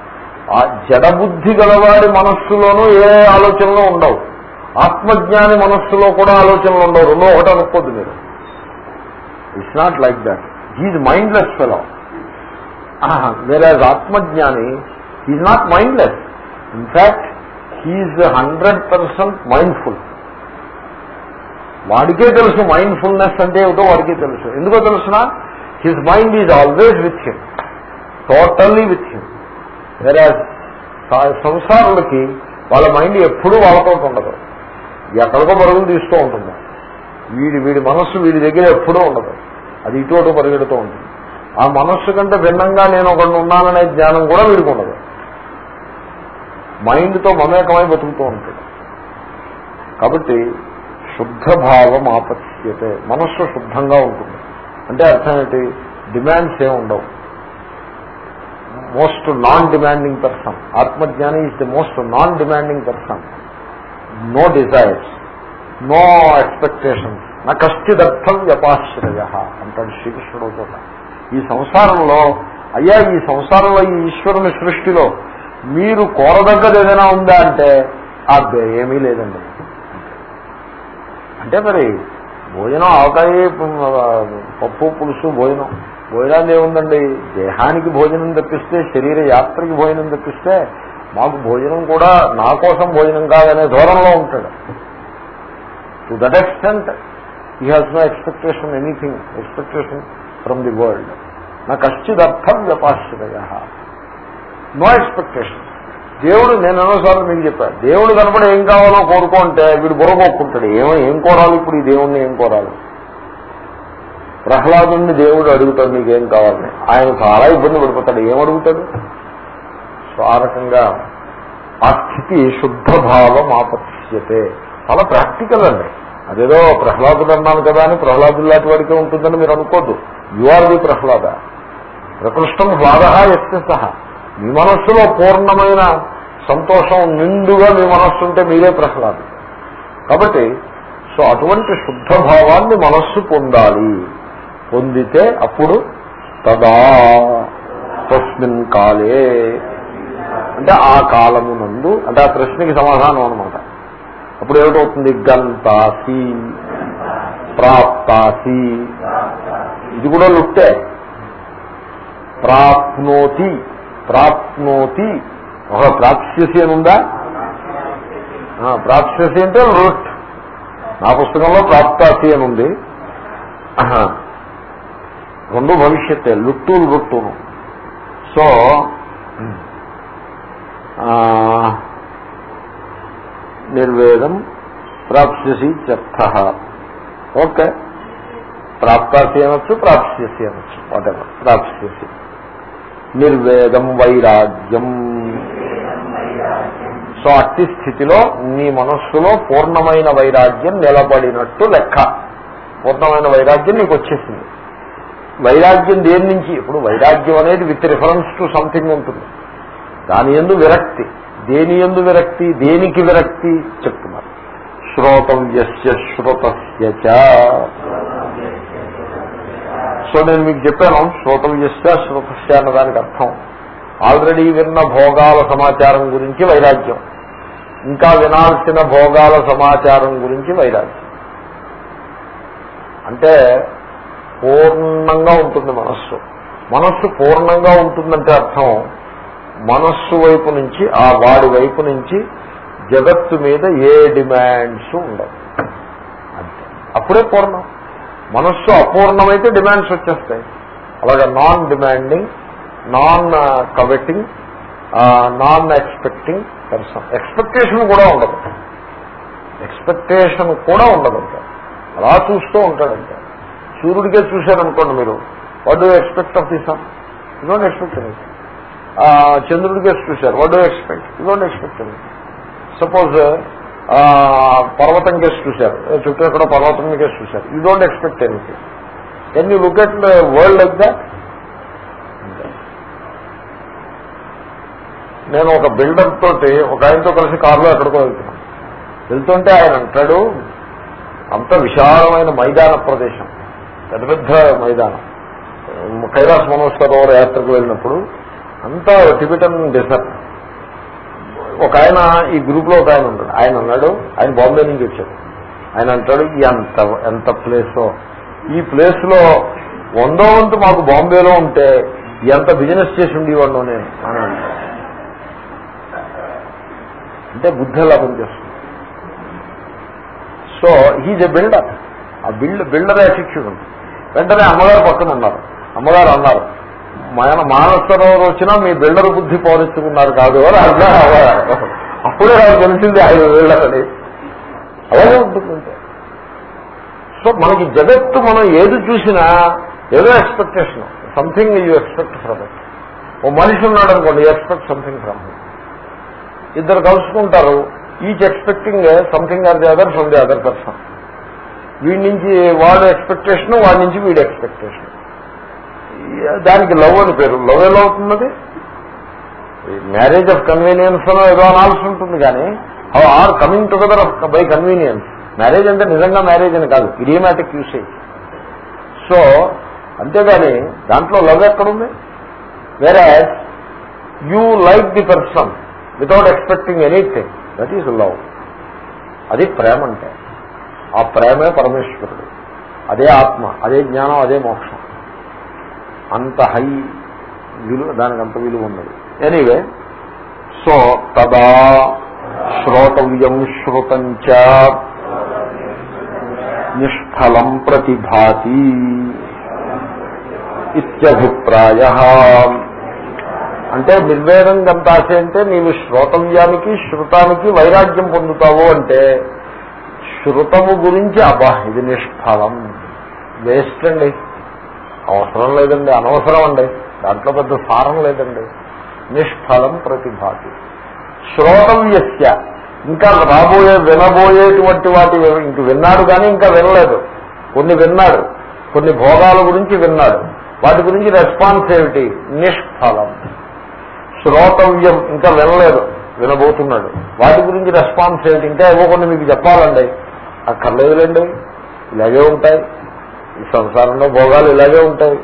ఆ జడబుద్ధి గలవాడి మనస్సులోనూ ఏ ఆలోచనలు ఉండవు. ఆత్మజ్ఞాని మనస్సులో కూడా ఆలోచనలు ఉండవు. రెండో ఒకటి అనుకోద్దు మీరు. It's not like that he's mindless fellow వేరే ఆత్మజ్ఞాని he's not mindless in fact he's hundred percent mindful వాడికే తెలుసు మైండ్ఫుల్నెస్ అంటే ఏమిటో వాడికే తెలుసు. ఎందుకో తెలుసిన? His mind is always with him totally with him వేరే సంసారులకి వాళ్ళ మైండ్ ఎప్పుడూ వాళ్ళతో ఉండదు. ఎక్కడికో పరుగులు తీస్తూ ఉంటుంది. వీడి వీడి మనస్సు వీడి దగ్గర ఎప్పుడూ ఉండదు. అది ఇటు అటు పరిగెడుతూ ఉంటుంది. ఆ మనస్సు కంటే భిన్నంగా నేను ఒకడు ఉన్నాననే జ్ఞానం కూడా వీడికి ఉండదు. మైండ్తో మమేకమై బతుకుతూ ఉంటాడు కాబట్టి శుద్ధ భావం ఆపత్యతే. మనస్సు శుద్ధంగా ఉంటుంది. అంటే అర్థం ఏంటి? డిమాండ్స్ ఏమి ఉండవు. Most non demanding person. ఆత్మజ్ఞాని is the most non demanding person. No desires no expectations నా కష్టిదర్థం వ్యపాశ్రయ అంటాడు శ్రీకృష్ణుడు చోట. ఈ సంసారంలో అయ్యా ఈ సంసారంలో ఈ ఈశ్వరుని సృష్టిలో మీరు కోరదగ్గర ఏదైనా ఉందా అంటే అదే ఏమీ లేదండి. అంటే మరి భోజనం ఆవకాయ పప్పు పులుసు భోజనం. భోజనాలు ఏముందండి? దేహానికి భోజనం తప్పిస్తే శరీర యాత్రకి భోజనం తప్పిస్తే మాకు భోజనం కూడా నా కోసం భోజనం కాదనే దూరంలో ఉంటాడు. To that extent he has no expectation anything expectation from the world నా కశ్చిదర్థం వ్యపాశ్రయ నో ఎక్స్పెక్టేషన్ దేవుడు నేను ఎన్నోసార్లు మీకు చెప్పాను దేవుడు కనపడి ఏం కావాలో కోరుకో అంటే వీడు బుర్రగొక్కుంటాడు ఏమో ఏం కోరాలి ఇప్పుడు ఈ దేవుణ్ణి ఏం కోరాలి? ప్రహ్లాదుని దేవుడు అడుగుతాడు నీకేం కావాలని ఆయన చాలా ఇబ్బంది పడిపోతాడు. ఏం అడుగుతాడు? సో ఆ రకంగా ఆ స్థితి శుద్ధ భావం ఆపత్స్యతే చాలా ప్రాక్టికల్ అండి. అదేదో ప్రహ్లాదుడు అన్నాను కదా అని ప్రహ్లాదు లాంటి వాడికే ఉంటుందని మీరు అనుకోద్దు. You are the Prahlada. ప్రకృష్టం హ్లాద ఎత్తే సహా మీ మనస్సులో పూర్ణమైన సంతోషం నిండుగా మీ మనస్సు ఉంటే మీరే ప్రహ్లాదు. కాబట్టి సో అటువంటి శుద్ధ భావాన్ని మనస్సు పొందాలి. పొందితే అప్పుడు తదా తస్మిన్ కాలే అంటే ఆ కాలము నందు అంటే ఆ ప్రశ్నకి సమాధానం అనమాట అప్పుడు ఏమిటవుతుంది? గంతాసి ప్రాప్తాసి. ఇది కూడా లుట్టే ప్రాప్నోతి ప్రాప్నోతి. ఒక ప్రాప్స్యసి అని ఉందా? ప్రాప్స్యసి అంటే రుట్. నా పుస్తకంలో ప్రాప్తాసి అని ఉంది. రెండు భవిష్యత్తే లుట్టు రుట్టును సో నిర్వేదం ప్రాప్స్యసి చర్థ ఓకే. ప్రాప్తాసి అనొచ్చు ప్రాప్స్యసి అనొచ్చు వాటెవర్ ప్రాప్స్యసి. నిర్వేదం వైరాగ్యం. సో అట్టి స్థితిలో నీ మనస్సులో పూర్ణమైన వైరాగ్యం నిలబడినట్టు లెక్క. పూర్ణమైన వైరాగ్యం నీకు వచ్చేసింది. వైరాగ్యం దేని నుంచి? ఇప్పుడు వైరాగ్యం అనేది విత్ రిఫరెన్స్ టు సంథింగ్ ఉంటుంది. దాని ఎందు విరక్తి దేని ఎందు విరక్తి దేనికి విరక్తి? చెప్తున్నారు. శ్రోతవ్యస్య శ్రుతస్య సో నేను మీకు చెప్పాను శ్రోతవ్యస్య శ్రుతస్య అన్నదానికి అర్థం. ఆల్రెడీ విన్న భోగాల సమాచారం గురించి వైరాగ్యం. ఇంకా వినాల్సిన భోగాల సమాచారం గురించి వైరాగ్యం. అంటే పూర్ణంగా ఉంటుంది మనస్సు. మనస్సు పూర్ణంగా ఉంటుందంటే అర్థం మనస్సు వైపు నుంచి ఆ వాడి వైపు నుంచి జగత్తు మీద ఏ డిమాండ్స్ ఉండవు. అంతే. అప్పుడే పూర్ణం. మనస్సు అపూర్ణమైతే డిమాండ్స్ వచ్చేస్తాయి. అలాగే non demanding non coveting non expecting person expectation కూడా ఉండదు. ఎక్స్పెక్టేషన్ కూడా ఉండదంట అలా చూస్తూ ఉంటాడంట సూర్యుడికే చూశారనుకోండి మీరు. What do expect of the sun you don't expect anything చంద్రుడికే చూశారు. What do expect you don't expect suppose పర్వతం కేసు చూశారు. చుట్టూ ఎక్కడో పర్వతం కేసు చూశారు. You don't expect anything can you look at world like that నేను ఒక బిల్డర్ తోటి ఒక ఆయనతో కలిసి కారులో ఎక్కడికో వెళ్తున్నాను. వెళ్తుంటే ఆయన అంటాడు అంత విశాలమైన మైదాన ప్రదేశం. పెద్ద పెద్ద మైదానం. కైలాస్ మనోత్సవ యాత్రకు వెళ్ళినప్పుడు అంతా టిబిటన్ డెసర్ట్. ఒక ఆయన ఈ గ్రూప్లో ఒక ఆయన ఉన్నాడు ఆయన అన్నాడు ఆయన బాంబే నుంచి వచ్చాడు. ఆయన అంటాడు ఎంత ఎంత ప్లేసో? ఈ ప్లేస్లో వందో వంతు మాకు బాంబేలో ఉంటే ఎంత బిజినెస్ చేసి ఉండేవాడు నేను అని అంటే బుద్ధి ఎలా పనిచేస్తుంది? సో హీజ్ ఎ బిల్డర్ ఆ బిల్డ్ బిల్డర్ యాటిట్యూడ్ ఉంది వెంటనే అమ్మగారు పక్కన ఉన్నారు. అమ్మగారు అన్నారు మన మానసరోవర్ వచ్చినా మీ బిల్డర్ బుద్ధి పౌరించుకున్నారు కాదు అని అర్థం అప్పుడే నాకు తెలిసింది ఆయన బిల్డర్ అని అలాగే ఉంటుందంటే సో మనకి జగత్తు మనం ఏది చూసినా ఏదో expectation something you expect from it ఓ మనిషి ఉన్నాడు అనుకోండి you expect something from it ఇద్దరు కలుసుకుంటారు each expecting something or the other from the other person వీడి నుంచి వాడు ఎక్స్పెక్టేషన్ వాడి నుంచి వీడి ఎక్స్పెక్టేషన్ దానికి లవ్ అని పేరు. లవ్ ఎలా అవుతున్నది? మ్యారేజ్ ఆఫ్ కన్వీనియన్స్ అనో ఏదో అనాల్సి ఉంటుంది కానీ how are coming together by convenience. Marriage అంటే నిజంగా మ్యారేజ్ అని కాదు ఇడియమాటిక్ యూసేజ్. సో అంతేగాని దాంట్లో లవ్ ఎక్కడుంది? వేరే you like the person without expecting anything that is love అది ప్రేమ అంటే ఆ ప్రేమే పరమేశ్వరుడు. అదే ఆత్మ అదే జ్ఞానం అదే మోక్షం. అంత హై విలువ దానికి అంత విలువ ఉన్నది ఎనీవే సో తదా శ్రోతవ్యం శ్రుతంచ నిష్ఫలం ప్రతిభాతి ఇత్యభిప్రాయ. అంటే నిర్వేదం గంతాసే అంటే నీవు శ్రోతవ్యానికి శృతానికి వైరాగ్యం పొందుతావు అంటే శృతము గురించి అబ్బా ఇది నిష్ఫలం. వేస్ట్ అండి. అవసరం లేదండి అనవసరం అండి. దాంట్లో పెద్ద సారం లేదండి. నిష్ఫలం ప్రతిభాతి. శ్రోతవ్యస్య. ఇంకా రాబోయే వినబోయేటువంటి వాటి ఇంక విన్నాడు కానీ ఇంకా వినలేదు. కొన్ని విన్నాడు. కొన్ని భోగాల గురించి విన్నాడు. వాటి గురించి రెస్పాన్స్ ఏమిటి? నిష్ఫలం. శ్రోతవ్యం ఇంకా వినలేదు. వినబోతున్నాడు. వాటి గురించి రెస్పాన్స్ ఏమిటి? ఇంకా ఏవో కొన్ని మీకు చెప్పాలండి. అక్కర్లేదులేండి. ఇలాగే ఉంటాయి. సంసారంలో భోగాలు ఇలాగే ఉంటాయి.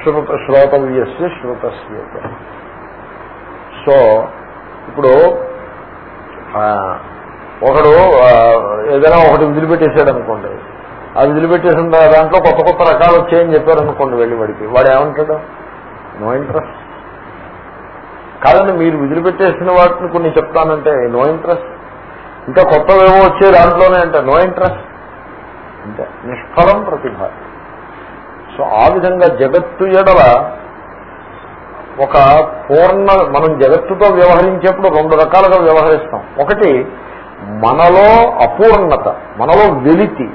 శ్రుత శ్రోతవ్యస్య శ్రుతస్య సో ఇప్పుడు ఒకడు ఏదైనా ఒకటి వదిలిపెట్టేశాడు అనుకోండి ఆ వదిలిపెట్టేసిన దాంట్లో కొత్త కొత్త రకాలు వచ్చాయని చెప్పారనుకోండి వెళ్ళి వాడికి. వాడు ఏమంటాడు? నో ఇంట్రెస్ట్ కాదండి మీరు వదిలిపెట్టేసిన వాటిని కొన్ని చెప్తానంటే నో ఇంట్రెస్ట్ ఇంకా కొత్తవేమో వచ్చే దాంట్లోనే అంటే నో ఇంట్రెస్ట్ అంటే నిష్ఫలం ప్రతిభ. సో ఆ విధంగా జగత్తు ఎడల ఒక పూర్ణ మనం జగత్తుతో వ్యవహరించేప్పుడు రెండు రకాలుగా వ్యవహరిస్తాం. ఒకటి మనలో అపూర్ణత మనలో వెలితి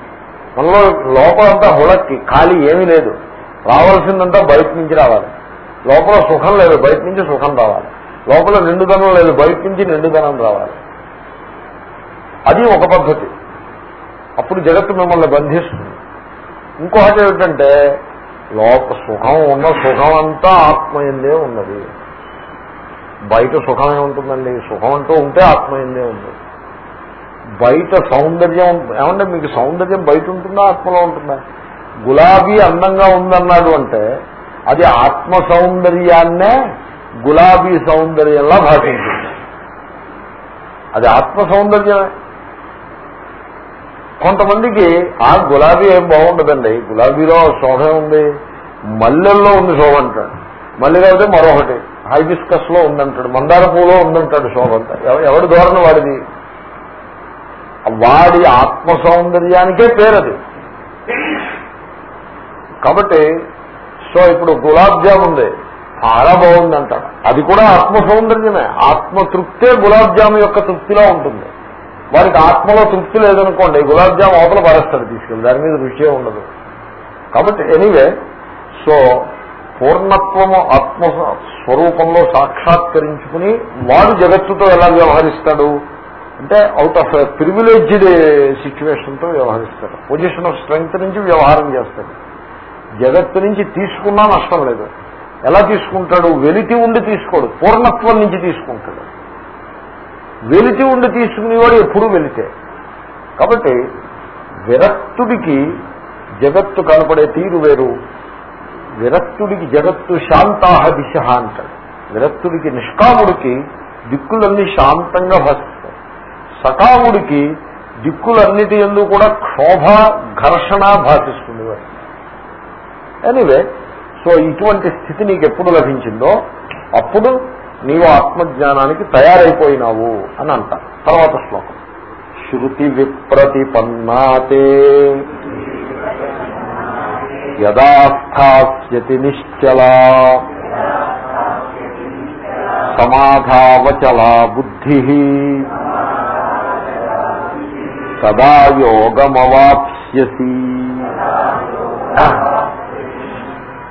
మనలో లోపలంతా హుళక్కి ఖాళీ ఏమీ లేదు. రావాల్సిందంతా బయట నుంచి రావాలి. లోపల సుఖం లేదు బయట నుంచి సుఖం రావాలి. లోపల నిండుదనం లేదు బయట నుంచి నిండుదనం రావాలి. అది ఒక పద్ధతి. అప్పుడు జగత్తు మిమ్మల్ని బంధిస్తుంది. ఇంకొకటి ఏమిటంటే లోప సుఖం ఉన్న సుఖం అంతా ఆత్మయందే ఉన్నది. బయట సుఖమే ఉంటుందండి. సుఖం అంటూ ఉంటే ఆత్మయందే ఉంది. బయట సౌందర్యం ఏమంటే మీకు సౌందర్యం బయట ఉంటుందా ఆత్మలో ఉంటుందా? గులాబీ అందంగా ఉందన్నాడు అంటే అది ఆత్మ సౌందర్యాన్నే గులాబీ సౌందర్యంలా భావించింది. అది ఆత్మ సౌందర్యమే. కొంతమందికి ఆ గులాబీ ఏం బాగుండదండి. గులాబీలో శోభ ఉంది మల్లెల్లో ఉంది శోభ అంటాడు. మల్లె కాబట్టి మరొకటి. హైబిస్కస్లో ఉందంటాడు. మందార పూలో ఉందంటాడు శోభ అంట ఎవడి ధోరణి వాడిది? వాడి ఆత్మ సౌందర్యానికే పేరది. కాబట్టి సో ఇప్పుడు గులాబ్ జామ్ ఉంది. చాలా బాగుందంటాడు. అది కూడా ఆత్మ సౌందర్యమే ఆత్మతృప్తే గులాబ్ జామ్ యొక్క తృప్తిలో ఉంటుంది. వారికి ఆత్మలో తృప్తి లేదనుకోండి గులాబ్ జామ్ అవతల పరేస్తాడు తీసుకెళ్ళి దాని మీద రుచే ఉండదు. కాబట్టి ఎనీవే సో పూర్ణత్వము ఆత్మ స్వరూపంలో సాక్షాత్కరించుకుని వాడు జగత్తుతో ఎలా వ్యవహరిస్తాడు? అంటే అవుట్ ఆఫ్ ప్రివిలేజ్డ్ సిచ్యువేషన్తో వ్యవహరిస్తాడు. పొజిషన్ ఆఫ్ స్ట్రెంగ్త్ నుంచి వ్యవహారం చేస్తాడు. జగత్తు నుంచి తీసుకున్నా నష్టం లేదు. ఎలా తీసుకుంటాడు? వెలితి ఉండి తీసుకోడు. పూర్ణత్వం నుంచి తీసుకుంటాడు. వెలితి ఉండి తీసుకునేవాడు ఎప్పుడూ వెలితే. కాబట్టి విరక్తుడికి జగత్తు కనపడే తీరు వేరు. విరక్తుడికి జగత్తు శాంతాహ దిశ అంటాడు. విరక్తుడికి నిష్కాముడికి దిక్కులన్నీ శాంతంగా భాషిస్తాయి సకాముడికి దిక్కులన్నిటి ఎందు కూడా క్షోభ ఘర్షణ భాషిస్తుంది వారు ఎనీవే సో ఇటువంటి స్థితి నీకు ఎప్పుడు లభించిందో అప్పుడు నీవు ఆత్మజ్ఞానానికి తయారైపోయినావు అని అంట తర్వాత శ్లోకం. శృతి విప్రతిపన్నాతే యదాస్థాస్యతి నిశ్చలా సమాధావచలా బుద్ధి తదా యోగమవాప్స్యసి.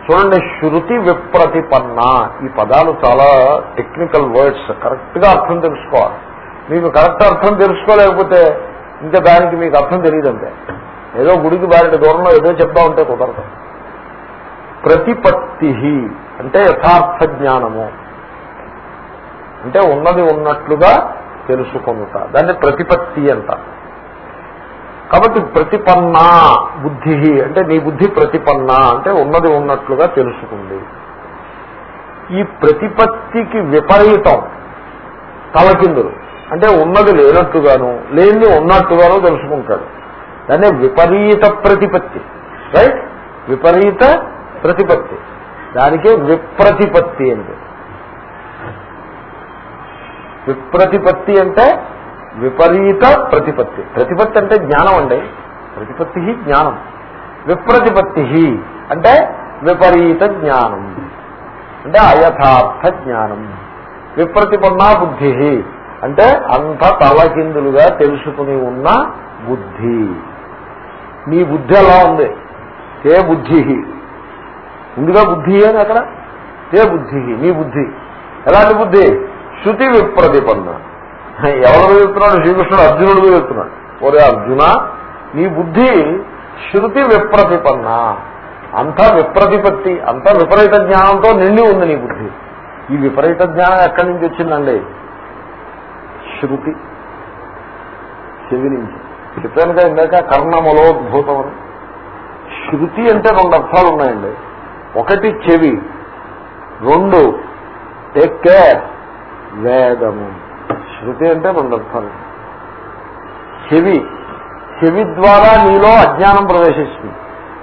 చూడండి శృతి విప్రతిపన్న. ఈ పదాలు చాలా టెక్నికల్ వర్డ్స్ కరెక్ట్గా అర్థం తెలుసుకోవాలి. మీకు కరెక్ట్ అర్థం తెలుసుకోలేకపోతే ఇంకా దానికి మీకు అర్థం తెలియదంటే ఏదో గుడికి బారిన దూరంలో ఏదో చెప్తా ఉంటే కుదరదు. ప్రతిపత్తి అంటే యథార్థ జ్ఞానము. అంటే ఉన్నది ఉన్నట్లుగా తెలుసుకుంటా దాన్ని ప్రతిపత్తి అంట కాబట్టి ప్రతిపన్న బుద్ధి అంటే నీ బుద్ధి ప్రతిపన్న అంటే ఉన్నది ఉన్నట్లుగా తెలుసుకుంది. ఈ ప్రతిపత్తికి విపరీతం తలకిందులు. అంటే ఉన్నది లేనట్టుగాను లేని ఉన్నట్టుగాను తెలుసుకుంటాడు. దాన్ని విపరీత ప్రతిపత్తి. రైట్? విపరీత ప్రతిపత్తి. దానికే విప్రతిపత్తి అంటే. విప్రతిపత్తి అంటే విపరీత ప్రతిపత్తి. ప్రతిపత్తి అంటే జ్ఞానం అండి. ప్రతిపత్తి జ్ఞానం. విప్రతిపత్తి అంటే విపరీత జ్ఞానం. అంటే అయథార్థ జ్ఞానం. విప్రతిపన్నా బుద్ధి అంటే అంత తలకిందులుగా తెలుసుకుని ఉన్న బుద్ధి. నీ బుద్ధి ఎలా ఉంది. ఏ బుద్ధి ఉందిగా బుద్ధి అని అక్కడ? ఏ బుద్ధి నీ బుద్ధి. ఎలాంటి బుద్ధి? శృతి విప్రతిపన్న. ఎవరు చెప్తున్నాడు శ్రీకృష్ణుడు అర్జునుడు చెప్తున్నాడు ఒరే అర్జున నీ బుద్ధి శృతి విప్రతిపన్న. అంతా విప్రతిపత్తి అంతా విపరీత జ్ఞానంతో నిండి ఉంది నీ బుద్ధి. ఈ విపరీత జ్ఞానం ఎక్కడి నుంచి వచ్చిందండి? శృతి. చెవి నుంచి. చెప్పాను కదా ఇందాక కర్ణమలోద్భూతం అని. శృతి అంటే రెండు అర్థాలు ఉన్నాయండి. ఒకటి చెవి రెండు టేక్ కేర్ వేదము. శృతి అంటే రెండు చెవి. చెవి ద్వారా నీలో అజ్ఞానం ప్రవేశిస్తుంది.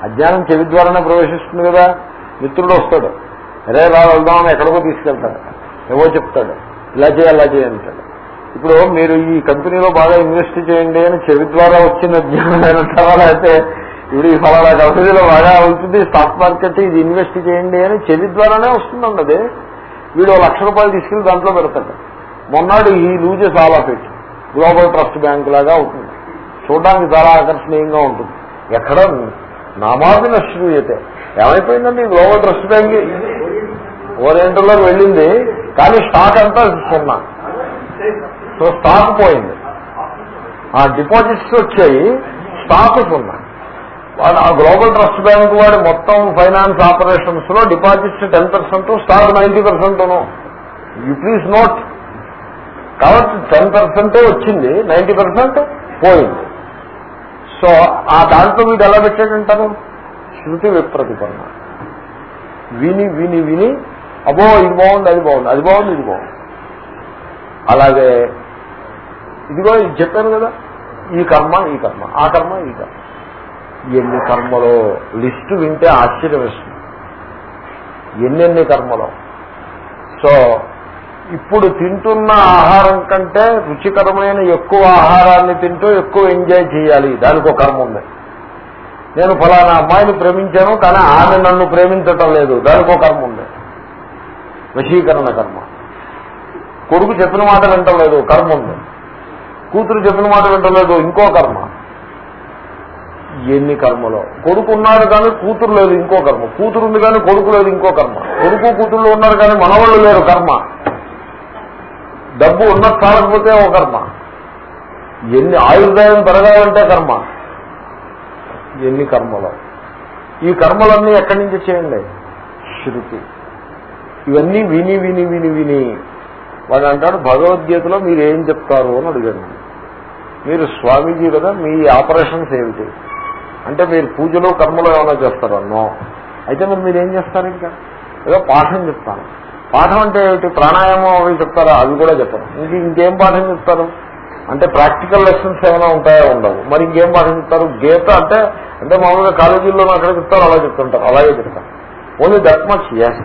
అజ్ఞానం చెవి ద్వారానే ప్రవేశిస్తుంది కదా? మిత్రుడు వస్తాడు. అరే రా వెళ్దామని ఎక్కడికో తీసుకెళ్తాడు. ఏవో చెప్తాడు. ఇలా చేయాలి అలా చేయంటాడు ఇప్పుడు మీరు ఈ కంపెనీలో బాగా ఇన్వెస్ట్ చేయండి అని చెవి ద్వారా వచ్చిన జ్ఞానం అయినంటారా అయితే ఇప్పుడు ఈ ఫలానా కంపెనీలో బాగా అవుతుంది స్టాక్ మార్కెట్ ఇది ఇన్వెస్ట్ చేయండి అని చెవి ద్వారానే వస్తుందండి అది. వీడు లక్ష రూపాయలు తీసుకెళ్ళి దాంట్లో పెడతాడు. మొన్నాడు ఈ loses all of it. Global trust bank లాగా అవుతుంది చూడడానికి చాలా ఆకర్షణీయంగా ఉంటుంది. ఎక్కడ? నామాది శ్రూయతే ఏమైపోయిందండి? గ్లోబల్ ట్రస్ట్ బ్యాంక్ ఓరియంటల్లోకి వెళ్ళింది కానీ స్టాక్ అంతా సున్నా. సో స్టాక్ పోయింది. ఆ డిపాజిట్స్ వచ్చాయి స్టాక్ సున్నా. వాడు ఆ గ్లోబల్ ట్రస్ట్ బ్యాంక్ వాడి మొత్తం finance ఆపరేషన్స్లో deposits ten percent stock ninety percent you please note కాబట్టి టెన్ పర్సెంటే వచ్చింది నైంటీ పర్సెంట్ పోయింది. సో ఆ దాంట్లో వీడు ఎలా పెట్టాడంటారు? శృతి విప్రతిపన్న. విని విని విని అబో ఇది బాగుంది అది బాగుంది అది బాగుంది ఇది బాగుంది. అలాగే ఇదిగో ఇది చెప్పాను కదా ఈ కర్మ ఈ కర్మ ఆ కర్మ ఈ కర్మ. ఎన్ని కర్మలో లిస్టు వింటే ఆశ్చర్యం వేస్తుంది ఎన్నెన్ని కర్మలో. సో ఇప్పుడు తింటున్న ఆహారం కంటే రుచికరమైన ఎక్కువ ఆహారాన్ని తింటూ ఎక్కువ ఎంజాయ్ చేయాలి. దానికి ఒక కర్మ ఉంది. నేను ఫలానా అమ్మాయిని ప్రేమించాను కానీ ఆమె నన్ను ప్రేమించటం లేదు. దానికి ఒక కర్మ ఉంది. వశీకరణ కర్మ. కొడుకు చెప్పిన మాట వింటలేదు కర్మ ఉంది. కూతురు చెప్పిన మాట వింటలేదు ఇంకో కర్మ. ఎన్ని కర్మలో? కొడుకు ఉన్నాడు కానీ కూతురు లేదు ఇంకో కర్మ. కూతురు ఉంది కానీ కొడుకు లేదు ఇంకో కర్మ. కొడుకు కూతుళ్ళు ఉన్నారు కానీ మనవాళ్ళు లేరు కర్మ. డబ్బు ఉన్న చాలకపోతే ఒక కర్మ. ఎన్ని ఆయుర్దాయం పెరగాలంటే కర్మ. ఎన్ని కర్మలు. ఈ కర్మలన్నీ ఎక్కడి నుంచి చేయండి శృతి. ఇవన్నీ విని విని విని విని. వాడు అంటాడు భగవద్గీతలో మీరు ఏం చెప్తారు అని అడిగాను మీరు స్వామీజీ కదా మీ ఆపరేషన్స్ ఏమిటి? అంటే మీరు పూజలు కర్మలు ఏమైనా చేస్తారన్నో అయితే మరి మీరు ఏం చేస్తారు ఇంకా? ఏదో పాఠం చెప్తాను. పాఠం అంటే ఏమిటి? ప్రాణాయామం అవి చెప్తారా? అవి కూడా చెప్పరు. ఇంక ఇంకేం పాఠం చెప్తారు? అంటే ప్రాక్టికల్ లెసన్స్ ఏమైనా ఉంటాయో? ఉండవు. మరి ఇంకేం పాఠం చెప్తారు? గీత అంటే అంటే మామూలుగా కాలేజీల్లో అక్కడ చెప్తారు అలా చెప్తుంటారు. అలాగే చెప్తారు. ఓన్లీ దట్ మచ్ ఎస్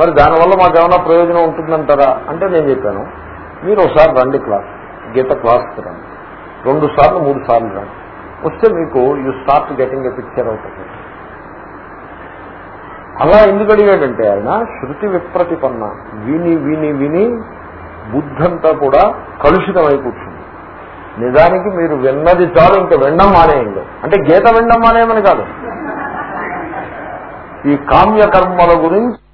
మరి దానివల్ల మాకు ఏమైనా ప్రయోజనం ఉంటుందంటారా? అంటే నేను చెప్పాను. మీరు ఒకసారి రండి క్లాస్. గీత క్లాస్కి రండి. రెండు సార్లు మూడు సార్లు రండి. వస్తే మీకు you start getting a picture అవుతుంది. అలా ఎందుకు అడిగాడంటే ఆయన శృతి విప్రతిపన్న విని విని విని బుద్ధంతా కూడా కలుషితమై కూర్చుంది. నిజానికి మీరు విన్నది చాలు ఇంకా వినడం మానేయండి. అంటే గీత వినడం మానేయమని కాదు. ఈ కామ్య కర్మల గురించి